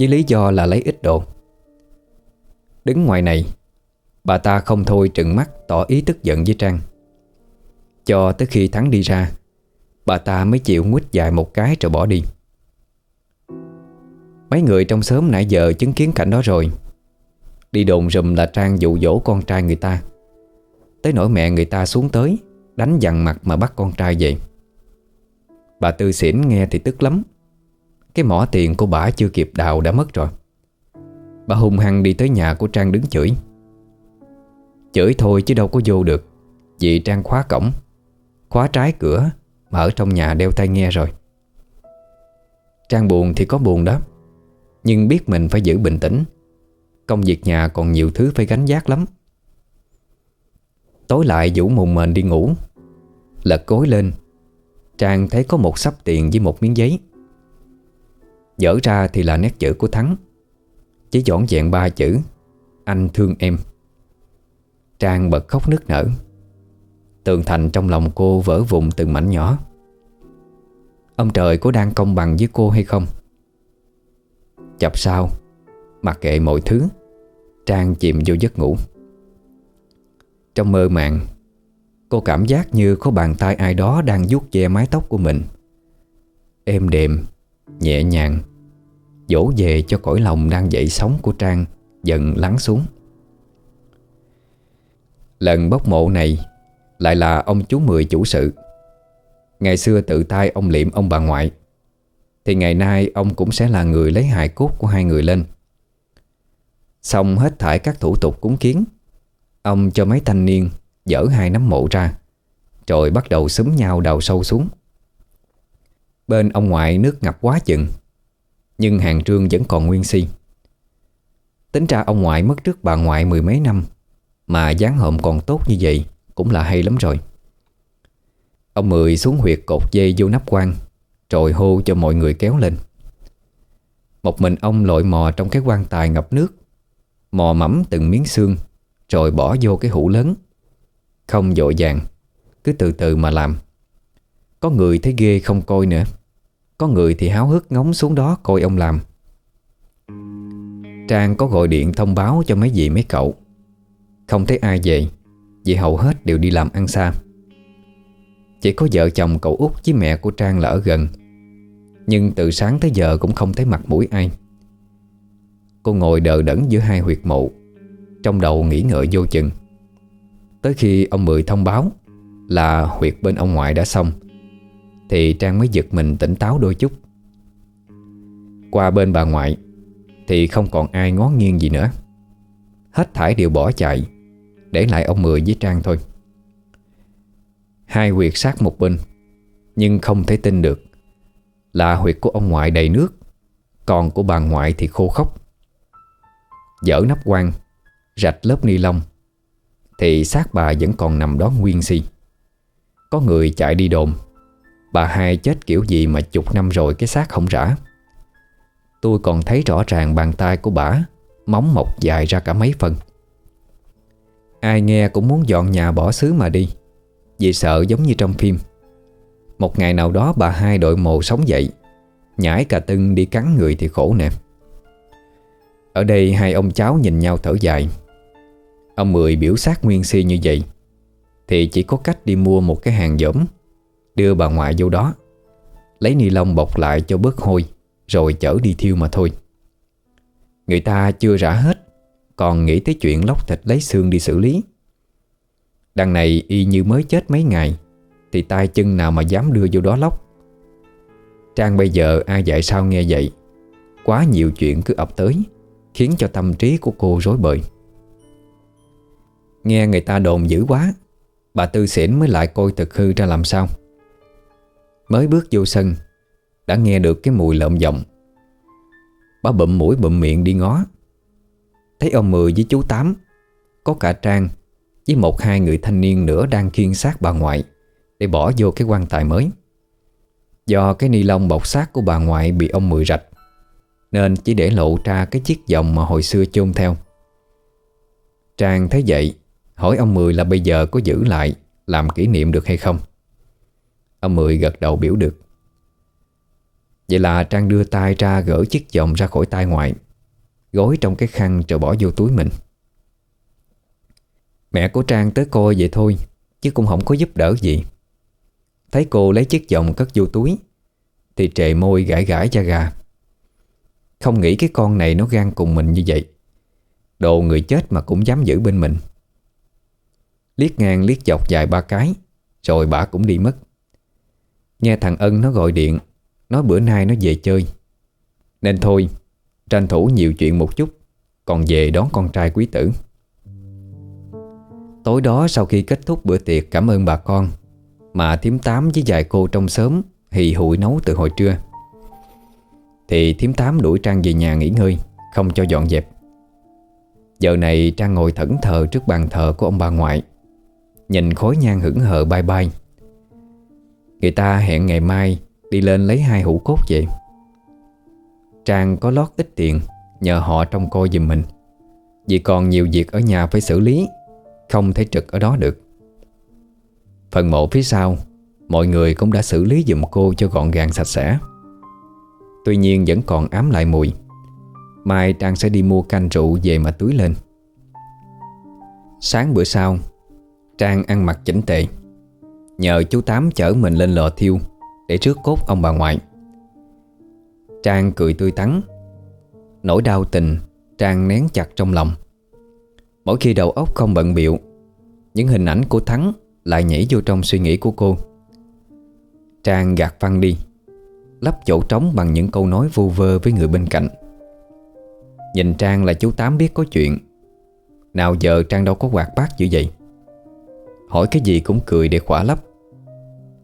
A: Với lý do là lấy ít đồ. Đứng ngoài này, Bà ta không thôi trừng mắt tỏ ý tức giận với Trang. Cho tới khi Thắng đi ra, Bà ta mới chịu nguyết dài một cái rồi bỏ đi. Mấy người trong xóm nãy giờ chứng kiến cảnh đó rồi. Đi đồn rùm là Trang dụ dỗ con trai người ta. Tới nỗi mẹ người ta xuống tới, Đánh dằn mặt mà bắt con trai về. Bà Tư xỉn nghe thì tức lắm. Cái mỏ tiền của bà chưa kịp đào đã mất rồi. Bà hung hăng đi tới nhà của Trang đứng chửi. Chửi thôi chứ đâu có vô được, Vì Trang khóa cổng, Khóa trái cửa Mà ở trong nhà đeo tai nghe rồi. Trang buồn thì có buồn đó, Nhưng biết mình phải giữ bình tĩnh. Công việc nhà còn nhiều thứ phải gánh giác lắm. Tối lại Vũ mùng mền đi ngủ. Lật gối lên, Trang thấy có một sắp tiền với một miếng giấy. Dở ra thì là nét chữ của Thắng. Chỉ dọn dẹn ba chữ, Anh thương em. Trang bật khóc nức nở. Tường thành trong lòng cô vỡ vụn từng mảnh nhỏ. Ông trời có đang công bằng với cô hay không? Chập sao, Mặc kệ mọi thứ, Trang chìm vô giấc ngủ. Trong mơ màng, Cô cảm giác như có bàn tay ai đó Đang vuốt ve mái tóc của mình. Êm đềm, Nhẹ nhàng Dỗ về cho cõi lòng đang dậy sóng của Trang, Dần lắng xuống. Lần bốc mộ này Lại là ông chú Mười chủ sự. Ngày xưa tự tay ông liệm ông bà ngoại, Thì ngày nay ông cũng sẽ là người lấy hài cốt của hai người lên. Xong hết thải các thủ tục cúng kiến, Ông cho mấy thanh niên dỡ hai nắm mộ ra, Rồi bắt đầu xúm nhau đào sâu xuống. Bên ông ngoại nước ngập quá chừng nhưng hàng trương vẫn còn nguyên si. Tính ra ông ngoại mất trước bà ngoại mười mấy năm, Mà dáng hộm còn tốt như vậy Cũng là hay lắm rồi. Ông Mười xuống huyệt cột dây vô nắp quan Rồi hô cho mọi người kéo lên. Một mình ông lội mò trong cái quan tài ngập nước, Mò mẫm từng miếng xương Rồi bỏ vô cái hũ lớn. Không dội vàng Cứ từ từ mà làm. Có người thấy ghê không coi nữa. Có người thì háo hức ngóng xuống đó coi ông làm. Trang có gọi điện thông báo cho mấy dì mấy cậu. Không thấy ai về Vì hầu hết đều đi làm ăn xa. Chỉ có vợ chồng cậu út với mẹ của Trang là ở gần. Nhưng từ sáng tới giờ cũng không thấy mặt mũi ai. Cô ngồi đờ đẫn giữa hai huyệt mộ, Trong đầu nghĩ ngợi vô chừng. Tới khi ông Mười thông báo Là huyệt bên ông ngoại đã xong thì Trang mới giật mình tỉnh táo đôi chút. Qua bên bà ngoại, Thì không còn ai ngó nghiêng gì nữa. Hết thải đều bỏ chạy, Để lại ông Mười với Trang thôi. Hai huyệt sát một bên, Nhưng không thể tin được Là huyệt của ông ngoại đầy nước, Còn của bà ngoại thì khô khốc. Dỡ nắp quan Rạch lớp ni lông, Thì xác bà vẫn còn nằm đó nguyên si. Có người chạy đi đồn Bà hai chết kiểu gì mà chục năm rồi cái xác không rã? Tôi còn thấy rõ ràng bàn tay của bà, Móng mọc dài ra cả mấy phần. Ai nghe cũng muốn dọn nhà bỏ xứ mà đi, Vì sợ giống như trong phim. Một ngày nào đó bà hai đội mồ sống dậy Nhảy cà tưng đi cắn người thì khổ nè. Ở đây hai ông cháu nhìn nhau thở dài. Ông Mười biểu sát nguyên si như vậy, Thì chỉ có cách đi mua một cái hàng giống. Đưa bà ngoại vô đó. Lấy ni lông bọc lại cho bớt hôi, Rồi chở đi thiêu mà thôi. Người ta chưa rã hết, Còn nghĩ tới chuyện lóc thịt lấy xương đi xử lý. Đằng này y như mới chết mấy ngày, Thì tay chân nào mà dám đưa vô đó lóc. Trang bây giờ ai dạy sao nghe vậy? Quá nhiều chuyện cứ ập tới, Khiến cho tâm trí của cô rối bời. Nghe người ta đồn dữ quá, Bà Tư xỉn mới lại coi thực hư ra làm sao. Mới bước vô sân, Đã nghe được cái mùi lợm giọng. Bà bụm mũi bụm miệng đi ngó. Thấy ông Mười với chú Tám, Có cả Trang Với một hai người thanh niên nữa đang khiên xác bà ngoại Để bỏ vô cái quan tài mới. Do cái ni lông bọc xác của bà ngoại bị ông Mười rạch, nên chỉ để lộ ra cái chiếc vòng mà hồi xưa chôn theo. Trang thấy vậy, Hỏi ông Mười là bây giờ có giữ lại Làm kỷ niệm được hay không? Ông Mười gật đầu biểu được. Vậy là Trang đưa tay ra gỡ chiếc vòng ra khỏi tay ngoại, Gối trong cái khăn rồi bỏ vô túi mình. Mẹ của Trang tới coi vậy thôi, Chứ cũng không có giúp đỡ gì. Thấy cô lấy chiếc vòng cất vô túi, Thì trề môi gãi gãi da gà. Không nghĩ cái con này nó gan cùng mình như vậy. Đồ người chết mà cũng dám giữ bên mình. Liết ngang liếc dọc dài ba cái, Rồi bà cũng đi mất. Nghe thằng Ân nó gọi điện, Nói bữa nay nó về chơi. Nên thôi, Tranh thủ nhiều chuyện một chút, Còn về đón con trai quý tử. Tối đó sau khi kết thúc bữa tiệc, cảm ơn bà con, Mà thím tám với vài cô trong xóm Hì hụi nấu từ hồi trưa. Thì thím tám đuổi Trang về nhà nghỉ ngơi, Không cho dọn dẹp. Giờ này Trang ngồi thẫn thờ trước bàn thờ của ông bà ngoại, Nhìn khối nhang hững hờ bay bay. Người ta hẹn ngày mai Đi lên lấy hai hũ cốt về. Trang có lót ít tiền, Nhờ họ trông coi giùm mình. Vì còn nhiều việc ở nhà phải xử lý, Không thể trực ở đó được. Phần mộ phía sau, Mọi người cũng đã xử lý giùm cô cho gọn gàng sạch sẽ. Tuy nhiên vẫn còn ám lại mùi. Mai Trang sẽ đi mua canh rượu về mà tưới lên. Sáng bữa sau, Trang ăn mặc chỉnh tề. Nhờ chú Tám chở mình lên lò thiêu Để trước cốt ông bà ngoại. Trang cười tươi tắn. Nỗi đau tình Trang nén chặt trong lòng. Mỗi khi đầu óc không bận biệu Những hình ảnh của Thắng Lại nhảy vô trong suy nghĩ của cô. Trang gạt văn đi, Lấp chỗ trống bằng những câu nói vu vơ với người bên cạnh. Nhìn Trang là chú Tám biết có chuyện. Nào giờ Trang đâu có quạt bát như vậy? Hỏi cái gì cũng cười để khỏa lấp.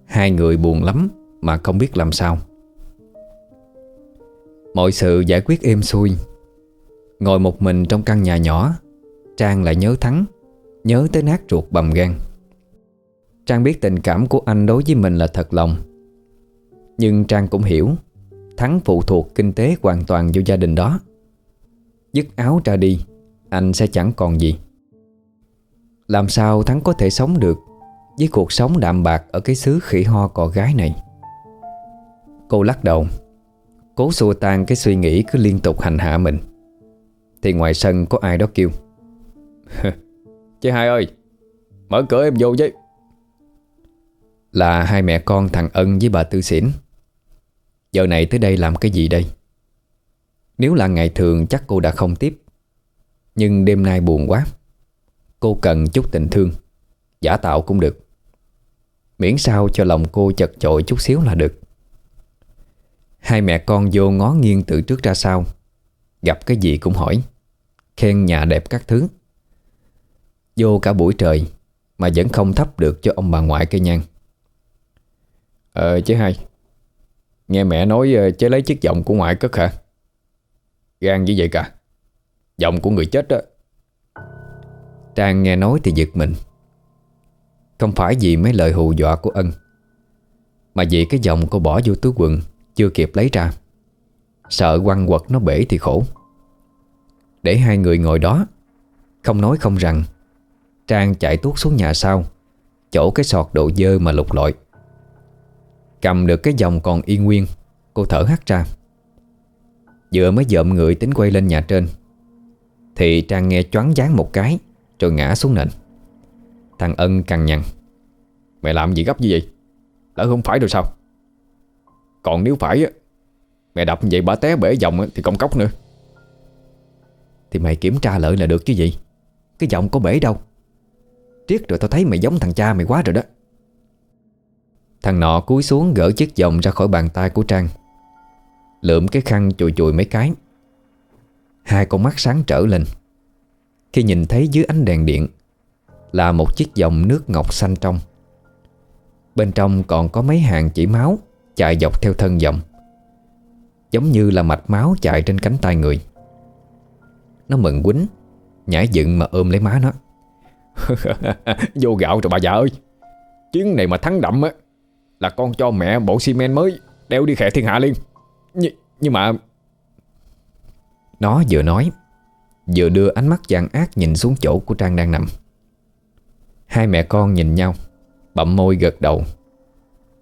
A: Hai người buồn lắm Mà không biết làm sao. Mọi sự giải quyết êm xuôi. Ngồi một mình trong căn nhà nhỏ, Trang lại nhớ Thắng, Nhớ tới nát ruột bầm gan. Trang biết tình cảm của anh đối với mình là thật lòng. Nhưng Trang cũng hiểu, Thắng phụ thuộc kinh tế hoàn toàn vô gia đình đó. Dứt áo ra đi, Anh sẽ chẳng còn gì. Làm sao Thắng có thể sống được? Với cuộc sống đạm bạc Ở cái xứ khỉ ho cò gái này. Cô lắc đầu. Cố xua tan cái suy nghĩ cứ liên tục hành hạ mình. Thì ngoài sân có ai đó kêu.
B: Chị hai ơi, Mở cửa em vô với.
A: Là hai mẹ con thằng Ân với bà Tư Xỉn. Giờ này tới đây làm cái gì đây? Nếu là ngày thường chắc cô đã không tiếp. Nhưng đêm nay buồn quá. Cô cần chút tình thương. Giả tạo cũng được. Miễn sao cho lòng cô chật chội chút xíu là được. Hai mẹ con vô ngó nghiêng từ trước ra sau. Gặp cái gì cũng hỏi. Khen nhà đẹp các thứ. Vô cả buổi trời Mà vẫn không thắp được cho ông bà ngoại cây nhang.
B: Ờ chứ hai. Nghe mẹ nói ờ, chế lấy chiếc giọng của ngoại cất hả? Gan như vậy cả. Giọng của người chết đó
A: Trang nghe nói thì giật mình. Không phải vì mấy lời hù dọa của ân, Mà vì cái dòng cô bỏ vô túi quần Chưa kịp lấy ra. Sợ quăng quật nó bể thì khổ. Để hai người ngồi đó, Không nói không rằng, Trang chạy tuốt xuống nhà sau, Chỗ cái sọt đồ dơ mà lục lọi. Cầm được cái dòng còn yên nguyên, Cô thở hắt ra. Vừa mới dợm người tính quay lên nhà trên, Thì Trang nghe choáng dáng một cái, Rồi ngã xuống nền. Thằng Ân cằn nhằn.
B: Mẹ làm gì gấp như vậy? Lỡ không phải rồi sao? Còn nếu phải á, Mẹ đập vậy bà té bể dòng thì công cốc nữa.
A: Thì mày kiểm tra lợi là được chứ gì? Cái giọng có bể đâu. Triết rồi tao thấy mày giống thằng cha mày quá rồi đó. Thằng nọ cúi xuống gỡ chiếc vòng ra khỏi bàn tay của Trang. Lượm cái khăn chùi chùi mấy cái. Hai con mắt sáng trở lên. Khi nhìn thấy dưới ánh đèn điện là một chiếc vòng nước ngọc xanh trong. Bên trong còn có mấy hàng chỉ máu Chạy dọc theo thân vòng Giống như là mạch máu chạy trên cánh tay người. Nó mừng quýnh, Nhảy dựng mà ôm lấy má nó.
B: Vô gạo rồi bà già ơi, Chuyến này mà thắng đậm á, Là con cho mẹ bộ xi men mới, Đeo đi khệ thiên hạ liền. Nh, Nhưng mà
A: Nó vừa nói, Vừa đưa ánh mắt gian ác nhìn xuống chỗ của Trang đang nằm. Hai mẹ con nhìn nhau, Bậm môi gật đầu,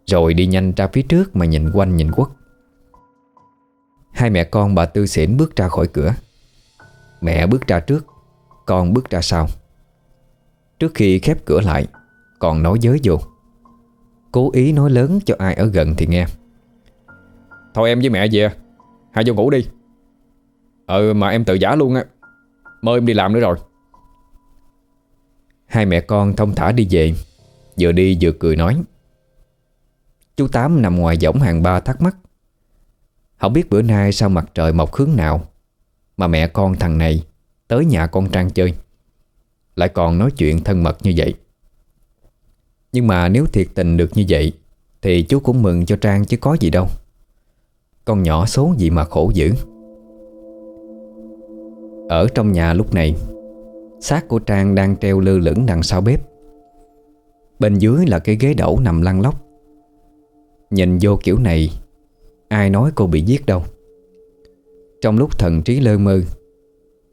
A: Rồi đi nhanh ra phía trước mà nhìn quanh nhìn quất. Hai mẹ con bà Tư xỉn bước ra khỏi cửa. Mẹ bước ra trước, Con bước ra sau. Trước khi khép cửa lại, Còn nói giới vô Cố ý nói lớn cho ai ở gần thì nghe.
B: Thôi em với mẹ về, Hai vô ngủ đi. Ừ mà em tự giả luôn á. Mời em đi làm nữa rồi.
A: Hai mẹ con thông thả đi về. Vừa đi vừa cười nói. Chú Tám nằm ngoài võng hàng ba thắc mắc. Không biết bữa nay sao mặt trời mọc hướng nào, Mà mẹ con thằng này Tới nhà con Trang chơi. Lại còn nói chuyện thân mật như vậy. Nhưng mà nếu thiệt tình được như vậy, Thì chú cũng mừng cho Trang chứ có gì đâu. Con nhỏ số gì mà khổ dữ. Ở trong nhà lúc này xác của Trang đang treo lơ lửng đằng sau bếp. Bên dưới là cái ghế đẩu nằm lăn lóc. Nhìn vô kiểu này, Ai nói cô bị giết đâu. Trong lúc thần trí lơ mơ,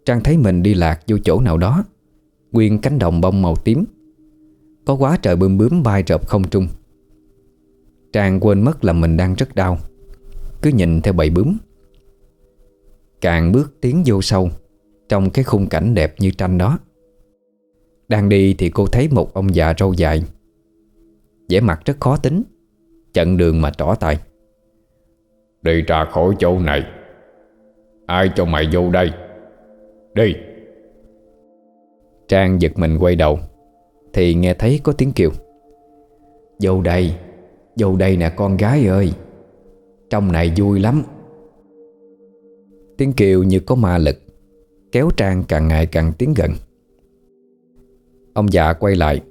A: Trang thấy mình đi lạc vô chỗ nào đó, Nguyên cánh đồng bông màu tím. Có quá trời bươm bướm bay rợp không trung. Trang quên mất là mình đang rất đau, Cứ nhìn theo bầy bướm. Càng bước tiến vô sâu trong cái khung cảnh đẹp như tranh đó. Đang đi thì cô thấy một ông già râu dài. Vẻ mặt rất khó tính Chặn đường mà trỏ tay
B: Đi ra khỏi chỗ này. Ai cho mày vô đây? Đi.
A: Trang giật mình quay đầu Thì nghe thấy có tiếng kêu. Vô đây Vô đây nè con gái ơi. Trong này vui lắm. Tiếng kêu như có ma lực Kéo Trang càng ngày càng tiến gần. Ông già quay lại,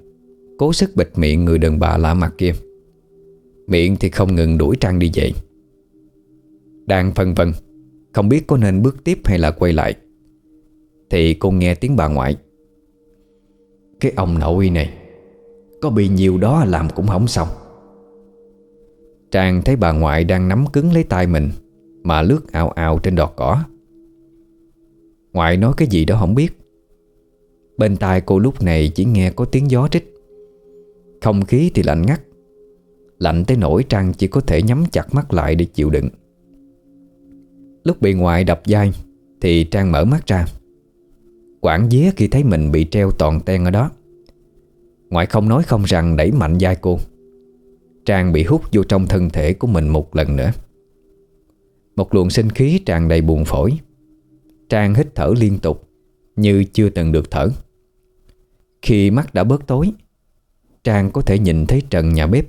A: Cố sức bịt miệng người đàn bà lạ mặt kia. Miệng thì không ngừng đuổi Trang đi về. Đang phân vân, Không biết có nên bước tiếp hay là quay lại, Thì cô nghe tiếng bà ngoại. Cái ông nội này, Có bị nhiều đó làm cũng không xong. Trang thấy bà ngoại đang nắm cứng lấy tay mình, Mà lướt ào ào trên đọt cỏ. Ngoại nói cái gì đó không biết. Bên tai cô lúc này chỉ nghe có tiếng gió trích. Không khí thì lạnh ngắt. Lạnh tới nỗi Trang chỉ có thể nhắm chặt mắt lại để chịu đựng. Lúc bị ngoại đập dai Thì Trang mở mắt ra. Quảng dế khi thấy mình bị treo toàn ten ở đó. Ngoại không nói không rằng đẩy mạnh dai cô. Trang bị hút vô trong thân thể của mình một lần nữa. Một luồng sinh khí tràn đầy buồn phổi. Trang hít thở liên tục, Như chưa từng được thở. Khi mắt đã bớt tối, Trang có thể nhìn thấy trần nhà bếp.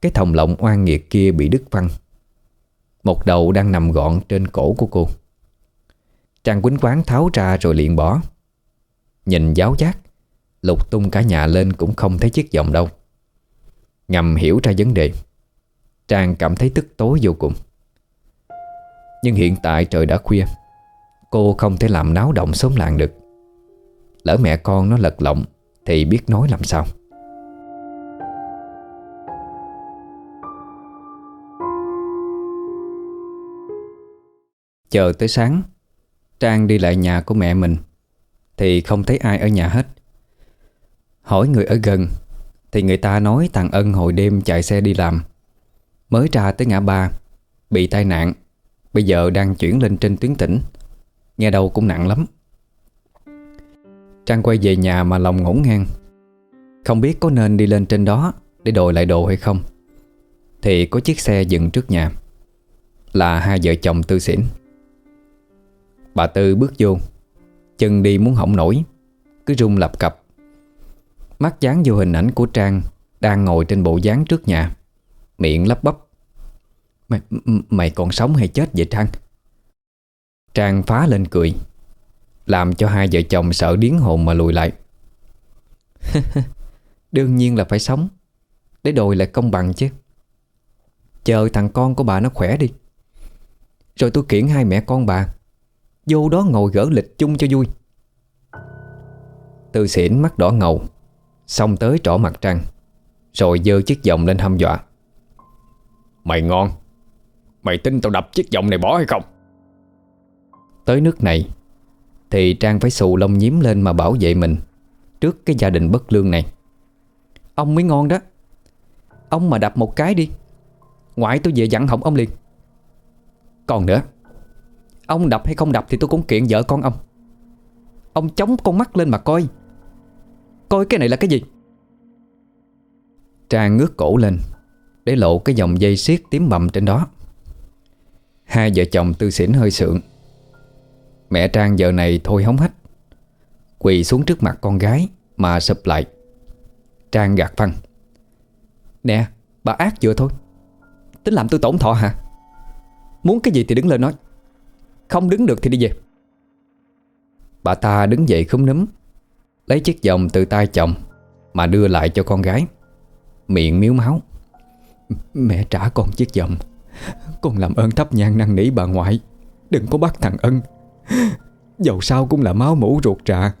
A: Cái thòng lọng oan nghiệt kia bị đứt văng. Một đầu đang nằm gọn trên cổ của cô. Trang quýnh quán tháo ra rồi liền bỏ. Nhìn giáo giác, Lục tung cả nhà lên cũng không thấy chiếc vòng đâu. Ngầm hiểu ra vấn đề, Trang cảm thấy tức tối vô cùng. Nhưng hiện tại trời đã khuya Cô không thể làm náo động xóm làng được. Lỡ mẹ con nó lật lọng, Thì biết nói làm sao? Chờ tới sáng, Trang đi lại nhà của mẹ mình, Thì không thấy ai ở nhà hết. Hỏi người ở gần, Thì người ta nói thằng Ân hồi đêm chạy xe đi làm. Mới ra tới ngã ba, Bị tai nạn, Bây giờ đang chuyển lên trên tuyến tỉnh. Nghe đâu cũng nặng lắm. Trang quay về nhà mà lòng ngổn ngang. Không biết có nên đi lên trên đó Để đòi lại đồ hay không. Thì có chiếc xe dừng trước nhà. Là hai vợ chồng tư xỉn. Bà Tư bước vô. Chân đi muốn hỏng nổi. Cứ rung lập cập. Mắt dán vô hình ảnh của Trang Đang ngồi trên bộ dáng trước nhà. Miệng lắp bắp. Mày, mày còn sống hay chết vậy Trang? Trang phá lên cười, Làm cho hai vợ chồng sợ điến hồn mà lùi lại. Đương nhiên là phải sống, Để đòi lại công bằng chứ. Chờ thằng con của bà nó khỏe đi. Rồi tôi kiển hai mẹ con bà, Vô đó ngồi gỡ lịch chung cho vui. Tư xỉn mắt đỏ ngầu Xong tới trỏ mặt Trang, Rồi dơ chiếc vòng lên hâm dọa.
B: Mày ngon, Mày tin tao đập chiếc vòng này bỏ hay không?
A: Tới nước này. Thì Trang phải xù lông nhím lên mà bảo vệ mình Trước cái gia đình bất lương này. Ông mới ngon đó. Ông mà đập một cái đi, Ngoại tôi về dặn hỏng ông liền. Còn nữa, Ông đập hay không đập thì tôi cũng kiện vợ con ông. Ông chống con mắt lên mà coi. Coi cái này là cái gì? Trang ngước cổ lên Để lộ cái dòng dây xiết tím bầm trên đó. Hai vợ chồng tư xỉn hơi sượng. Mẹ Trang giờ này thôi hóng hách. Quỳ xuống trước mặt con gái Mà sụp lại. Trang gạt phăng. Nè, bà ác vừa thôi. Tính làm tôi tổn thọ hả? Muốn cái gì thì đứng lên nói. Không đứng được thì đi về. Bà ta đứng dậy khúm núm, Lấy chiếc vòng từ tay chồng Mà đưa lại cho con gái. Miệng miếu máu. Mẹ trả con chiếc vòng. Con làm ơn thắp nhang năn nỉ bà ngoại. Đừng có bắt thằng ân. Dầu sao cũng là máu mũ ruột trà.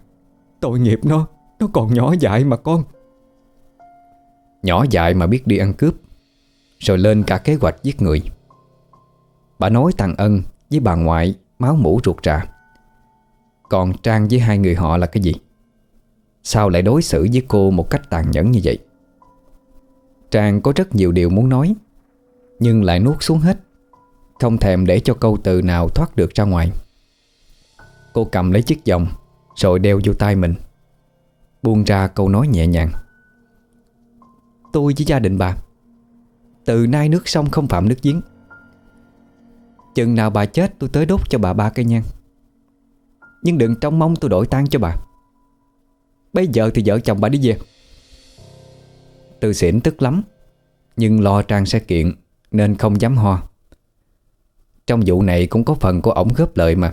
A: Tội nghiệp nó Nó còn nhỏ dại mà con. Nhỏ dại mà biết đi ăn cướp, Rồi lên cả kế hoạch giết người. Bà nói thằng ân với bà ngoại Máu mũ ruột trà. Còn Trang với hai người họ là cái gì? Sao lại đối xử với cô một cách tàn nhẫn như vậy? Trang có rất nhiều điều muốn nói, Nhưng lại nuốt xuống hết, Không thèm để cho câu từ nào thoát được ra ngoài. Cô cầm lấy chiếc vòng, Rồi đeo vô tay mình. Buông ra câu nói nhẹ nhàng. Tôi với gia đình bà, Từ nay nước sông không phạm nước giếng. Chừng nào bà chết, tôi tới đốt cho bà ba cây nhang. Nhưng đừng trông mong tôi đổi tan cho bà. Bây giờ thì vợ chồng bà đi về. Từ xỉn tức lắm, Nhưng lo Trang sẽ kiện Nên không dám ho. Trong vụ này cũng có phần của ổng góp lợi mà.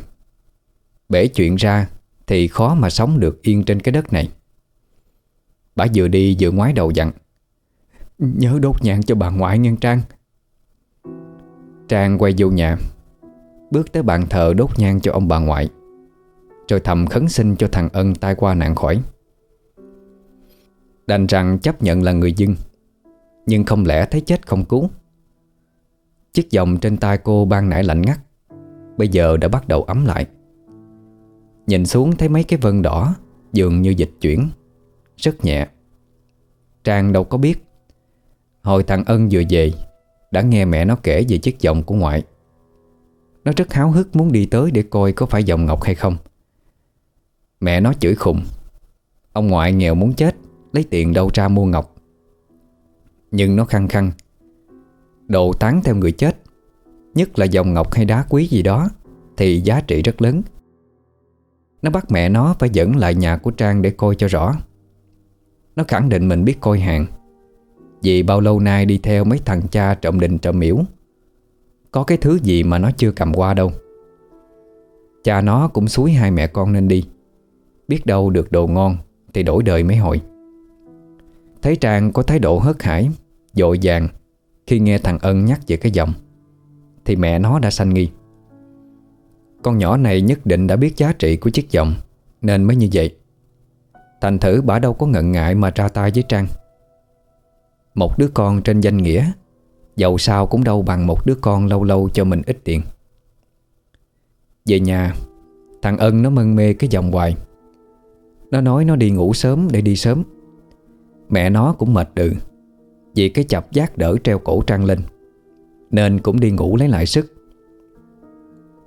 A: Bể chuyện ra, Thì khó mà sống được yên trên cái đất này. Bà vừa đi vừa ngoái đầu dặn, Nhớ đốt nhang cho bà ngoại ngân Trang. Trang quay vô nhà, Bước tới bàn thờ đốt nhang cho ông bà ngoại, Rồi thầm khấn xin cho thằng Ân tai qua nạn khỏi. Đành rằng chấp nhận là người dân, Nhưng không lẽ thấy chết không cứu. Chiếc vòng trên tay cô ban nãy lạnh ngắt, Bây giờ đã bắt đầu ấm lại. Nhìn xuống thấy mấy cái vân đỏ, Dường như dịch chuyển. Rất nhẹ. Trang đâu có biết. Hồi thằng Ân vừa về, Đã nghe mẹ nó kể về chiếc vòng của ngoại. Nó rất háo hức muốn đi tới Để coi có phải vòng ngọc hay không. Mẹ nó chửi khùng. Ông ngoại nghèo muốn chết, Lấy tiền đâu ra mua ngọc. Nhưng nó khăng khăng. Đồ tán theo người chết, Nhất là dòng ngọc hay đá quý gì đó, Thì giá trị rất lớn. Nó bắt mẹ nó phải dẫn lại nhà của Trang để coi cho rõ. Nó khẳng định mình biết coi hàng. Vì bao lâu nay đi theo mấy thằng cha trộm đình trộm miễu Có cái thứ gì mà nó chưa cầm qua đâu. Cha nó cũng suối hai mẹ con nên đi. Biết đâu được đồ ngon Thì đổi đời mấy hồi. Thấy Trang có thái độ hớt hải, Dội vàng Khi nghe thằng Ân nhắc về cái giọng, Thì mẹ nó đã sanh nghi. Con nhỏ này nhất định đã biết giá trị của chiếc vòng, Nên mới như vậy. Thành thử bà đâu có ngần ngại mà ra tay với Trang. Một đứa con trên danh nghĩa Dầu sao cũng đâu bằng một đứa con lâu lâu cho mình ít tiền. Về nhà, Thằng Ân nó mân mê cái vòng hoài. Nó nói nó đi ngủ sớm để đi sớm. Mẹ nó cũng mệt đừ, Vì cái chập giác đỡ treo cổ trang lên, Nên cũng đi ngủ lấy lại sức.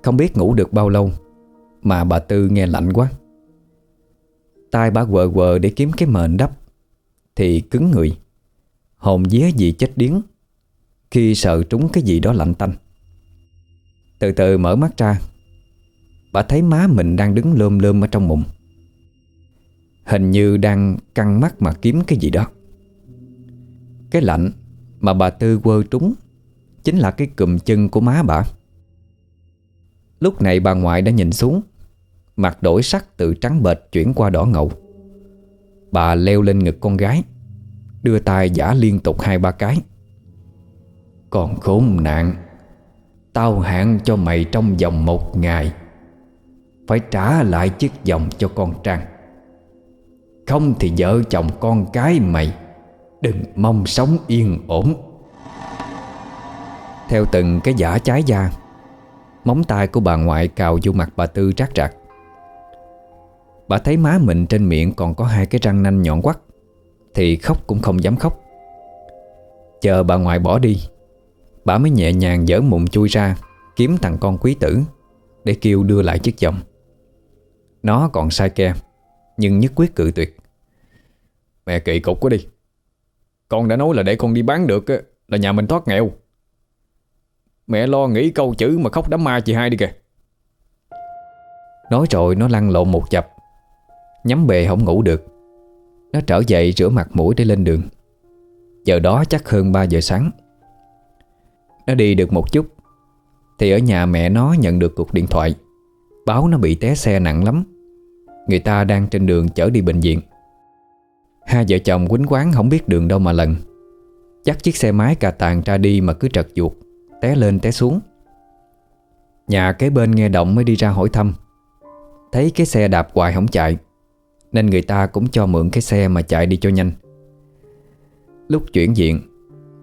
A: Không biết ngủ được bao lâu, Mà bà Tư nghe lạnh quá. Tay bà quờ quờ để kiếm cái mền đắp, Thì cứng người. Hồn vía gì chết điếng, Khi sợ trúng cái gì đó lạnh tanh. Từ từ mở mắt ra, Bà thấy má mình đang đứng lơm lơm ở trong mụn Hình như đang căng mắt mà kiếm cái gì đó. Cái lạnh mà bà Tư quơ trúng Chính là cái cùm chân của má bà. Lúc này bà ngoại đã nhìn xuống. Mặt đổi sắc từ trắng bệch chuyển qua đỏ ngầu. Bà leo lên ngực con gái, Đưa tay giả liên tục hai ba cái. Còn khốn nạn, Tao hạn cho mày trong vòng một ngày, Phải trả lại chiếc vòng cho con Trang. Không thì vợ chồng con cái mày, Đừng mong sống yên ổn. Theo từng cái giả trái da Móng tay của bà ngoại cào vô mặt bà Tư rác rạc Bà thấy má mình trên miệng còn có hai cái răng nanh nhọn quắt Thì khóc cũng không dám khóc. Chờ bà ngoại bỏ đi, Bà mới nhẹ nhàng dỡ mụn chui ra, Kiếm thằng con quý tử, Để kêu đưa lại chiếc vòng. Nó còn sai ke, Nhưng nhất quyết cự tuyệt. Mẹ kỳ cục quá đi. Con đã nói là để con đi bán được Là nhà mình thoát nghèo. Mẹ lo nghĩ câu chữ mà khóc đám ma chị hai đi kìa. Nói rồi nó lăn lộn một chập. Nhắm bề không ngủ được. Nó trở dậy rửa mặt mũi để lên đường. Giờ đó chắc hơn 3 giờ sáng. Nó đi được một chút. Thì ở nhà mẹ nó nhận được cuộc điện thoại. Báo nó bị té xe nặng lắm. Người ta đang trên đường chở đi bệnh viện. Hai vợ chồng quýnh quán không biết đường đâu mà lần. Chắc chiếc xe máy cà tàn ra đi mà cứ trật chuột. Té lên té xuống. Nhà kế bên nghe động mới đi ra hỏi thăm. Thấy cái xe đạp hoài không chạy Nên người ta cũng cho mượn cái xe mà chạy đi cho nhanh. Lúc chuyển diện,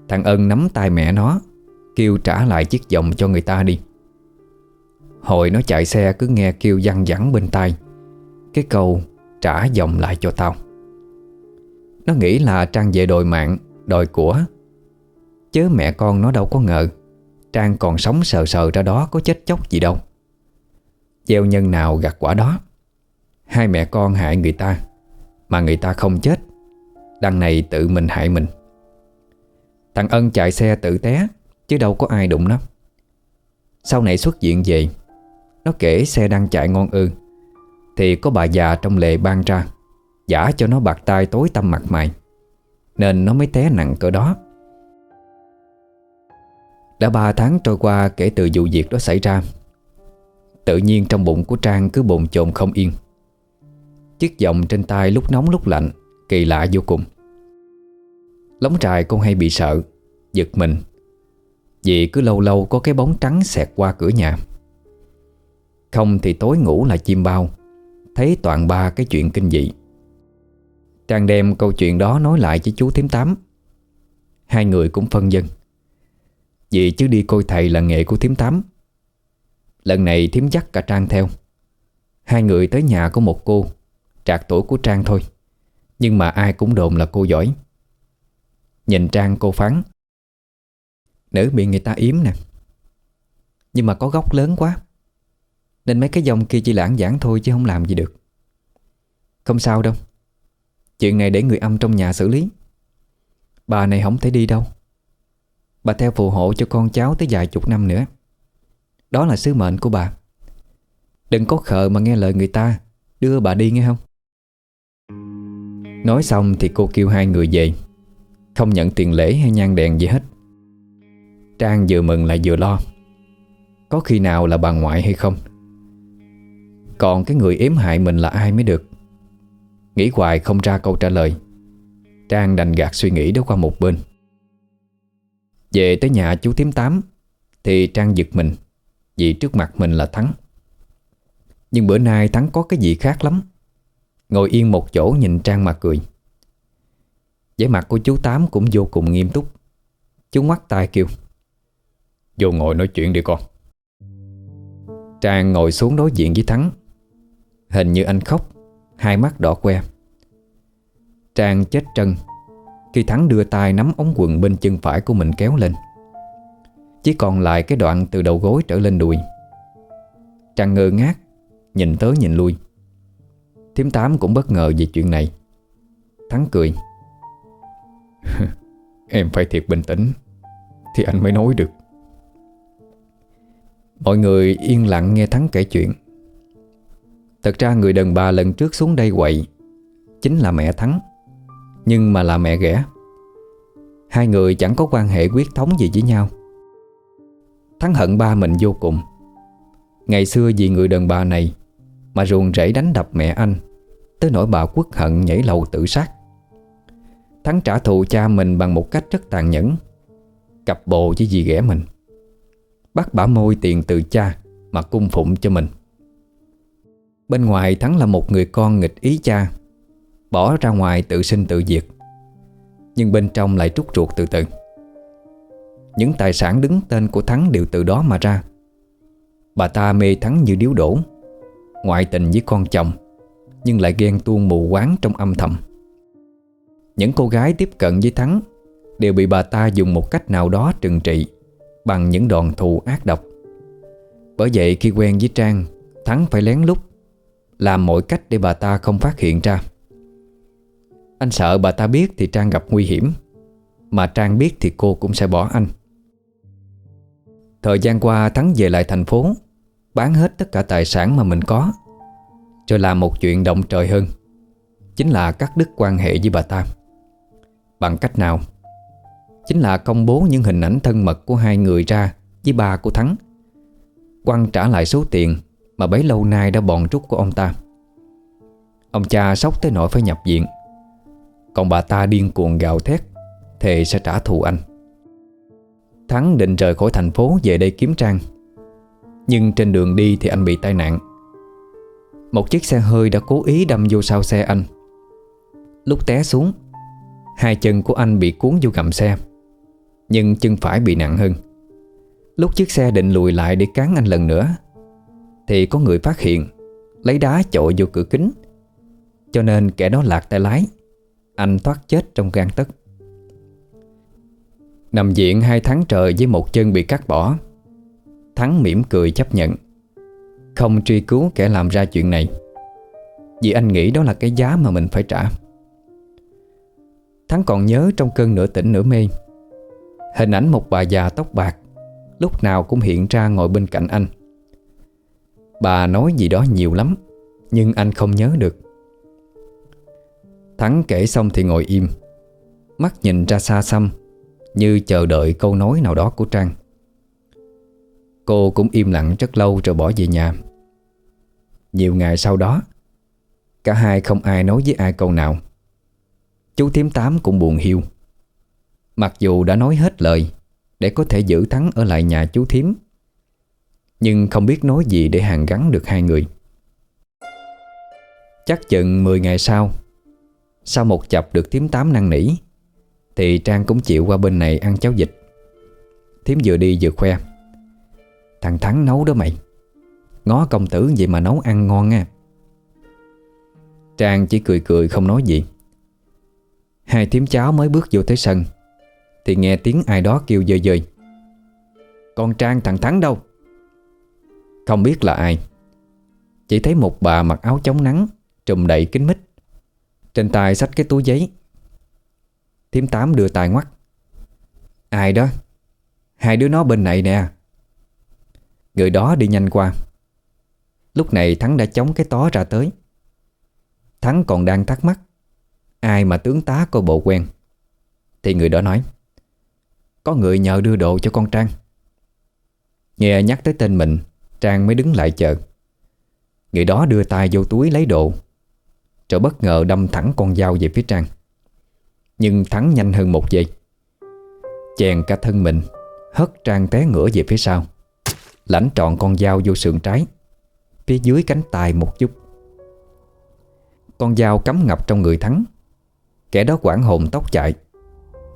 A: Thằng Ân nắm tay mẹ nó Kêu trả lại chiếc vòng cho người ta đi. Hồi nó chạy xe cứ nghe kêu văng vẳng bên tai Cái câu trả vòng lại cho tao. Nó nghĩ là Trang về đòi mạng Đòi của. Chớ mẹ con nó đâu có ngờ. Trang còn sống sờ sờ ra đó có chết chóc gì đâu. Gieo nhân nào gặt quả đó. Hai mẹ con hại người ta, Mà người ta không chết. Đằng này tự mình hại mình. Thằng Ân chạy xe tự té, Chứ đâu có ai đụng nó. Sau này xuất viện về, Nó kể xe đang chạy ngon ư. Thì có bà già trong lề ban ra, Giả cho nó bạc tay tối tâm mặt mày. Nên nó mới té nặng cỡ đó. Đã ba tháng trôi qua kể từ vụ việc đó xảy ra. Tự nhiên trong bụng của Trang cứ bồn chồn không yên. Chiếc vòng trên tay lúc nóng lúc lạnh, Kỳ lạ vô cùng. Lóng trài con hay bị sợ, Giật mình, Vì cứ lâu lâu có cái bóng trắng xẹt qua cửa nhà. Không thì tối ngủ là chim bao, Thấy toàn ba cái chuyện kinh dị. Trang đem câu chuyện đó nói lại với chú thím tám. Hai người cũng phân dân. Vì chứ đi coi thầy là nghệ của thím tám. Lần này thím dắt cả Trang theo. Hai người tới nhà của một cô, Trạc tuổi của Trang thôi, Nhưng mà ai cũng đồn là cô giỏi. Nhìn Trang cô phán, Nữ bị người ta yếm nè, Nhưng mà có gốc lớn quá, Nên mấy cái dòng kia chỉ lãng giảng thôi chứ không làm gì được. Không sao đâu, Chuyện này để người âm trong nhà xử lý. Bà này không thể đi đâu. Bà theo phù hộ cho con cháu tới vài chục năm nữa. Đó là sứ mệnh của bà. Đừng có khờ mà nghe lời người ta. Đưa bà đi nghe không? Nói xong thì cô kêu hai người về. Không nhận tiền lễ hay nhang đèn gì hết. Trang vừa mừng lại vừa lo. Có khi nào là bà ngoại hay không? Còn cái người ếm hại mình là ai mới được? Nghĩ hoài không ra câu trả lời. Trang đành gạt suy nghĩ đó qua một bên. Về tới nhà chú Tiếm Tám, Thì Trang giật mình, Vì trước mặt mình là Thắng. Nhưng bữa nay Thắng có cái gì khác lắm. Ngồi yên một chỗ nhìn Trang mà cười. Vẻ mặt của chú Tám cũng vô cùng nghiêm túc. Chú ngoắt tay kêu, Vô ngồi nói chuyện đi con. Trang ngồi xuống đối diện với Thắng. Hình như anh khóc, Hai mắt đỏ que. Trang chết trân. Khi Thắng đưa tay nắm ống quần bên chân phải của mình kéo lên. Chỉ còn lại cái đoạn từ đầu gối trở lên đùi. Trang ngơ ngác, Nhìn tới nhìn lui. Thiếm tám cũng bất ngờ về chuyện này. Thắng cười. cười. Em phải thiệt bình tĩnh, Thì anh mới nói được. Mọi người yên lặng nghe Thắng kể chuyện. Thật ra người đàn bà lần trước xuống đây quậy Chính là mẹ Thắng. Nhưng mà là mẹ ghẻ. Hai người chẳng có quan hệ quyết thống gì với nhau. Thắng hận ba mình vô cùng. Ngày xưa vì người đàn bà này Mà ruồng rẫy đánh đập mẹ anh, Tới nỗi bà quốc hận nhảy lầu tự sát. Thắng trả thù cha mình bằng một cách rất tàn nhẫn, Cặp bồ với dì ghẻ mình. Bắt bả môi tiền từ cha Mà cung phụng cho mình. Bên ngoài Thắng là một người con nghịch ý cha Bỏ ra ngoài tự sinh tự diệt. Nhưng bên trong lại trút ruột từ từ. Những tài sản đứng tên của Thắng đều từ đó mà ra. Bà ta mê Thắng như điếu đổ, Ngoại tình với con chồng, Nhưng lại ghen tuông mù quáng trong âm thầm. Những cô gái tiếp cận với Thắng Đều bị bà ta dùng một cách nào đó trừng trị Bằng những đòn thù ác độc. Bởi vậy khi quen với Trang, Thắng phải lén lút Làm mọi cách để bà ta không phát hiện ra. Anh sợ bà ta biết thì Trang gặp nguy hiểm. Mà Trang biết thì cô cũng sẽ bỏ anh. Thời gian qua Thắng về lại thành phố, Bán hết tất cả tài sản mà mình có Rồi làm một chuyện động trời hơn. Chính là cắt đứt quan hệ với bà ta. Bằng cách nào? Chính là công bố những hình ảnh thân mật của hai người ra Với ba của Thắng. Quăng trả lại số tiền Mà bấy lâu nay đã bòn rút của ông ta. Ông cha sốc tới nỗi phải nhập viện. Còn bà ta điên cuồng gào thét, Thề sẽ trả thù anh. Thắng định rời khỏi thành phố về đây kiếm Trang. Nhưng trên đường đi thì anh bị tai nạn. Một chiếc xe hơi đã cố ý đâm vô sau xe anh. Lúc té xuống, Hai chân của anh bị cuốn vô gầm xe, Nhưng chân phải bị nặng hơn. Lúc chiếc xe định lùi lại để cán anh lần nữa, Thì có người phát hiện, Lấy đá chội vô cửa kính. Cho nên kẻ đó lạc tay lái. Anh thoát chết trong gan tất Nằm viện hai tháng trời với một chân bị cắt bỏ. Thắng mỉm cười chấp nhận. Không truy cứu kẻ làm ra chuyện này. Vì anh nghĩ đó là cái giá mà mình phải trả. Thắng còn nhớ trong cơn nửa tỉnh nửa mê. Hình ảnh một bà già tóc bạc, Lúc nào cũng hiện ra ngồi bên cạnh anh. Bà nói gì đó nhiều lắm, Nhưng anh không nhớ được. Thắng kể xong thì ngồi im. Mắt nhìn ra xa xăm, Như chờ đợi câu nói nào đó của Trang. Cô cũng im lặng rất lâu rồi bỏ về nhà. Nhiều ngày sau đó, Cả hai không ai nói với ai câu nào. Chú Thiếm Tám cũng buồn hiu. Mặc dù đã nói hết lời Để có thể giữ Thắng ở lại nhà chú Thiếm Nhưng không biết nói gì để hàn gắn được hai người. Chắc chừng 10 ngày sau sau một chập được Thiếm Tám năn nỉ, Thì Trang cũng chịu qua bên này ăn cháo dịch Thiếm vừa đi vừa khoe, Thằng Thắng nấu đó mày. Ngó công tử vậy mà nấu ăn ngon nha Trang chỉ cười cười không nói gì. Hai thím cháu mới bước vô tới sân, Thì nghe tiếng ai đó kêu dơi dơi Con Trang thằng Thắng đâu? Không biết là ai, Chỉ thấy một bà mặc áo chống nắng, Trùm đầy kính mít. Trên tay xách cái túi giấy. Thiếm tám đưa tài ngoắt. Ai đó? Hai đứa nó bên này nè. Người đó đi nhanh qua. Lúc này Thắng đã chống cái tó ra tới. Thắng còn đang thắc mắc, Ai mà tướng tá coi bộ quen? Thì người đó nói, Có người nhờ đưa đồ cho con Trang. Nghe nhắc tới tên mình, Trang mới đứng lại chờ. Người đó đưa tay vô túi lấy đồ. Rồi bất ngờ đâm thẳng con dao về phía Trang. Nhưng Thắng nhanh hơn một giây. Chèn cả thân mình, Hất Trang té ngửa về phía sau. Lãnh trọn con dao vô sườn trái, Phía dưới cánh tay một chút. Con dao cắm ngập trong người Thắng. Kẻ đó quảng hồn tóc chạy.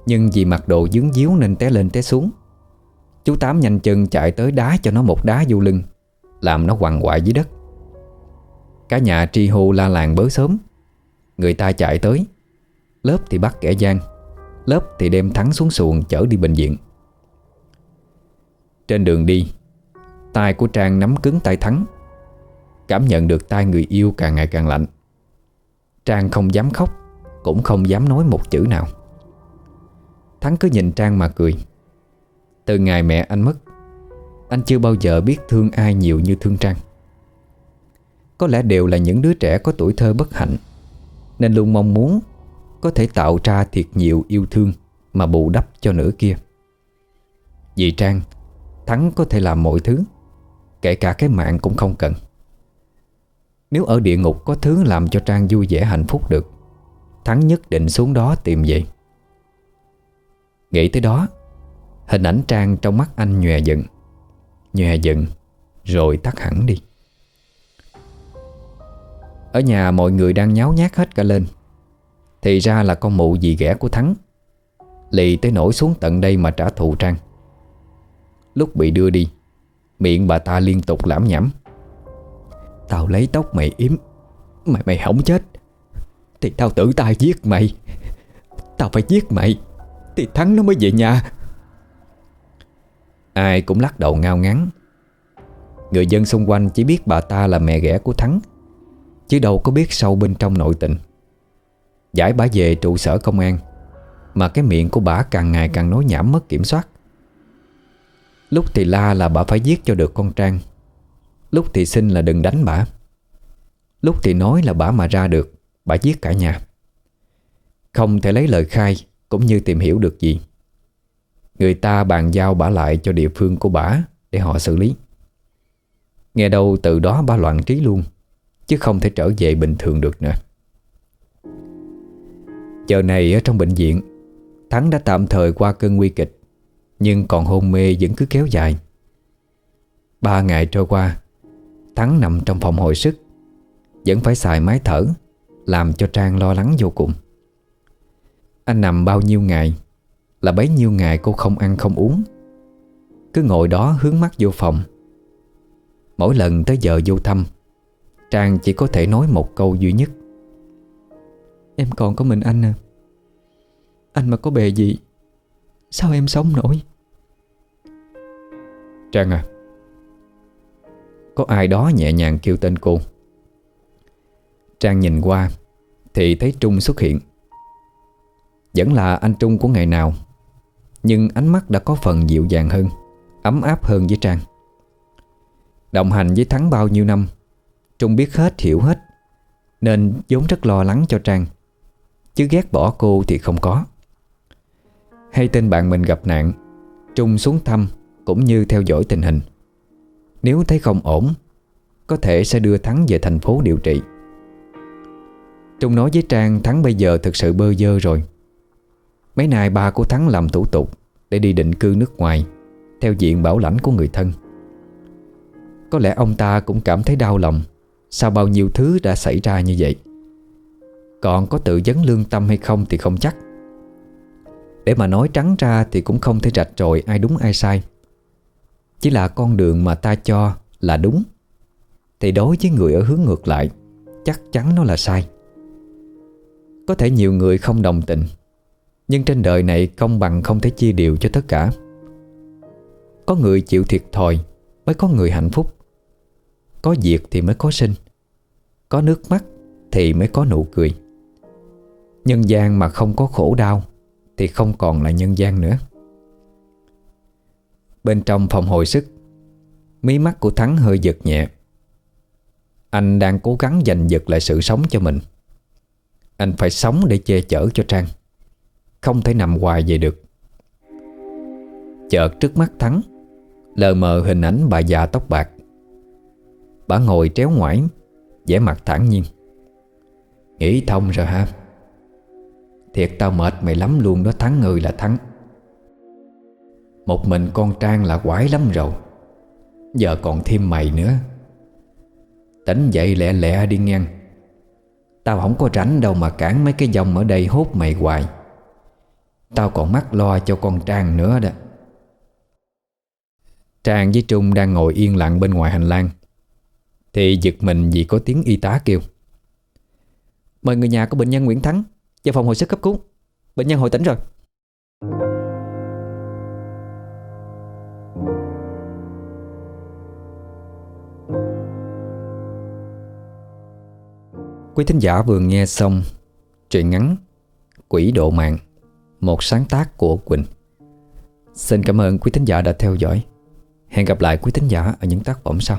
A: Nhưng vì mặc đồ dướng díu nên té lên té xuống. Chú Tám nhanh chân chạy tới đá cho nó một đá vô lưng, Làm nó quằn quại dưới đất. Cả nhà tri hô la làng bớ sớm. Người ta chạy tới. Lớp thì bắt kẻ gian. Lớp thì đem Thắng xuống xuồng chở đi bệnh viện. Trên đường đi tay của Trang nắm cứng tay Thắng. Cảm nhận được tay người yêu càng ngày càng lạnh. Trang không dám khóc, Cũng không dám nói một chữ nào. Thắng cứ nhìn Trang mà cười. Từ ngày mẹ anh mất, Anh chưa bao giờ biết thương ai nhiều như thương Trang. Có lẽ đều là những đứa trẻ có tuổi thơ bất hạnh. Nên luôn mong muốn Có thể tạo ra thiệt nhiều yêu thương Mà bù đắp cho nửa kia. Vì Trang, Thắng có thể làm mọi thứ, Kể cả cái mạng cũng không cần. Nếu ở địa ngục có thứ làm cho Trang vui vẻ hạnh phúc được, Thắng nhất định xuống đó tìm vậy Nghĩ tới đó, Hình ảnh Trang trong mắt anh nhòe giận Nhòe giận Rồi tắt hẳn đi. Ở nhà mọi người đang nháo nhác hết cả lên. Thì ra là con mụ dì ghẻ của Thắng. Lì tới nổi xuống tận đây mà trả thù Trang. Lúc bị đưa đi, Miệng bà ta liên tục lãm nhảm. Tao lấy tóc mày yếm, Mày mày không chết. Thì tao tự tay giết mày. Tao phải giết mày, Thì thắng nó mới về nhà. Ai cũng lắc đầu ngao ngắn Người dân xung quanh chỉ biết bà ta là mẹ ghẻ của Thắng. Chứ đâu có biết sâu bên trong nội tình. Giải bà về trụ sở công an, Mà cái miệng của bà càng ngày càng nói nhảm mất kiểm soát. Lúc thì la là bà phải giết cho được con Trang. Lúc thì xin là đừng đánh bà. Lúc thì nói là bà mà ra được, Bà giết cả nhà. Không thể lấy lời khai Cũng như tìm hiểu được gì. Người ta bàn giao bà lại cho địa phương của bà Để họ xử lý. Nghe đâu từ đó bà loạn trí luôn. Chứ không thể trở về bình thường được nữa. Giờ này ở trong bệnh viện, Thắng đã tạm thời qua cơn nguy kịch, nhưng còn hôn mê vẫn cứ kéo dài. Ba ngày trôi qua, Thắng nằm trong phòng hồi sức, Vẫn phải xài máy thở, Làm cho Trang lo lắng vô cùng. Anh nằm bao nhiêu ngày, Là bấy nhiêu ngày cô không ăn không uống. Cứ ngồi đó hướng mắt vô phòng. Mỗi lần tới giờ vô thăm Trang chỉ có thể nói một câu duy nhất. Em còn có mình anh à? Anh mà có bề gì? Sao em sống nổi? Trang à Có ai đó nhẹ nhàng kêu tên cô? Trang nhìn qua Thì thấy Trung xuất hiện. Vẫn là anh Trung của ngày nào, Nhưng ánh mắt đã có phần dịu dàng hơn, Ấm áp hơn với Trang. Đồng hành với Thắng bao nhiêu năm Trung biết hết, hiểu hết, Nên vốn rất lo lắng cho Trang. Chứ ghét bỏ cô thì không có. Hay tên bạn mình gặp nạn Trung xuống thăm Cũng như theo dõi tình hình. Nếu thấy không ổn, Có thể sẽ đưa Thắng về thành phố điều trị. Trung nói với Trang, Thắng bây giờ thực sự bơ dơ rồi. Mấy nay ba của Thắng làm thủ tục Để đi định cư nước ngoài, Theo diện bảo lãnh của người thân. Có lẽ ông ta cũng cảm thấy đau lòng. Sao bao nhiêu thứ đã xảy ra như vậy, Còn có tự vấn lương tâm hay không thì không chắc. Để mà nói trắng ra thì cũng không thể rạch ròi ai đúng ai sai. Chỉ là con đường mà ta cho là đúng. Thì đối với người ở hướng ngược lại, Chắc chắn nó là sai. Có thể nhiều người không đồng tình, Nhưng trên đời này công bằng không thể chia đều cho tất cả. Có người chịu thiệt thòi Mới có người hạnh phúc. Có diệt thì mới có sinh, Có nước mắt thì mới có nụ cười. Nhân gian mà không có khổ đau Thì không còn là nhân gian nữa. Bên trong phòng hồi sức, Mí mắt của Thắng hơi giật nhẹ. Anh đang cố gắng giành giật lại sự sống cho mình. Anh phải sống để che chở cho Trang. Không thể nằm hoài vậy được. Chợt trước mắt Thắng, Lờ mờ hình ảnh bà già tóc bạc. Bà ngồi tréo ngoải, vẻ mặt thản nhiên. Nghĩ thông rồi ha. Thiệt tao mệt mày lắm luôn đó, Thắng người là Thắng. Một mình con Trang là quái lắm rồi. Giờ còn thêm mày nữa. Tỉnh dậy lẹ lẹ đi ngang. Tao không có rảnh đâu mà cản mấy cái dòng ở đây hốt mày hoài. Tao còn mắc lo cho con Trang nữa đó. Trang với Trung đang ngồi yên lặng bên ngoài hành lang. Thì giật mình vì có tiếng y tá kêu. Mời người nhà của bệnh nhân Nguyễn Thắng Vào phòng hồi sức cấp cứu. Bệnh nhân hồi tỉnh rồi. Quý thính giả vừa nghe xong Truyện ngắn Quỷ độ mạng, Một sáng tác của Quỳnh. Xin cảm ơn quý thính giả đã theo dõi. Hẹn gặp lại quý thính giả ở những tác phẩm sau.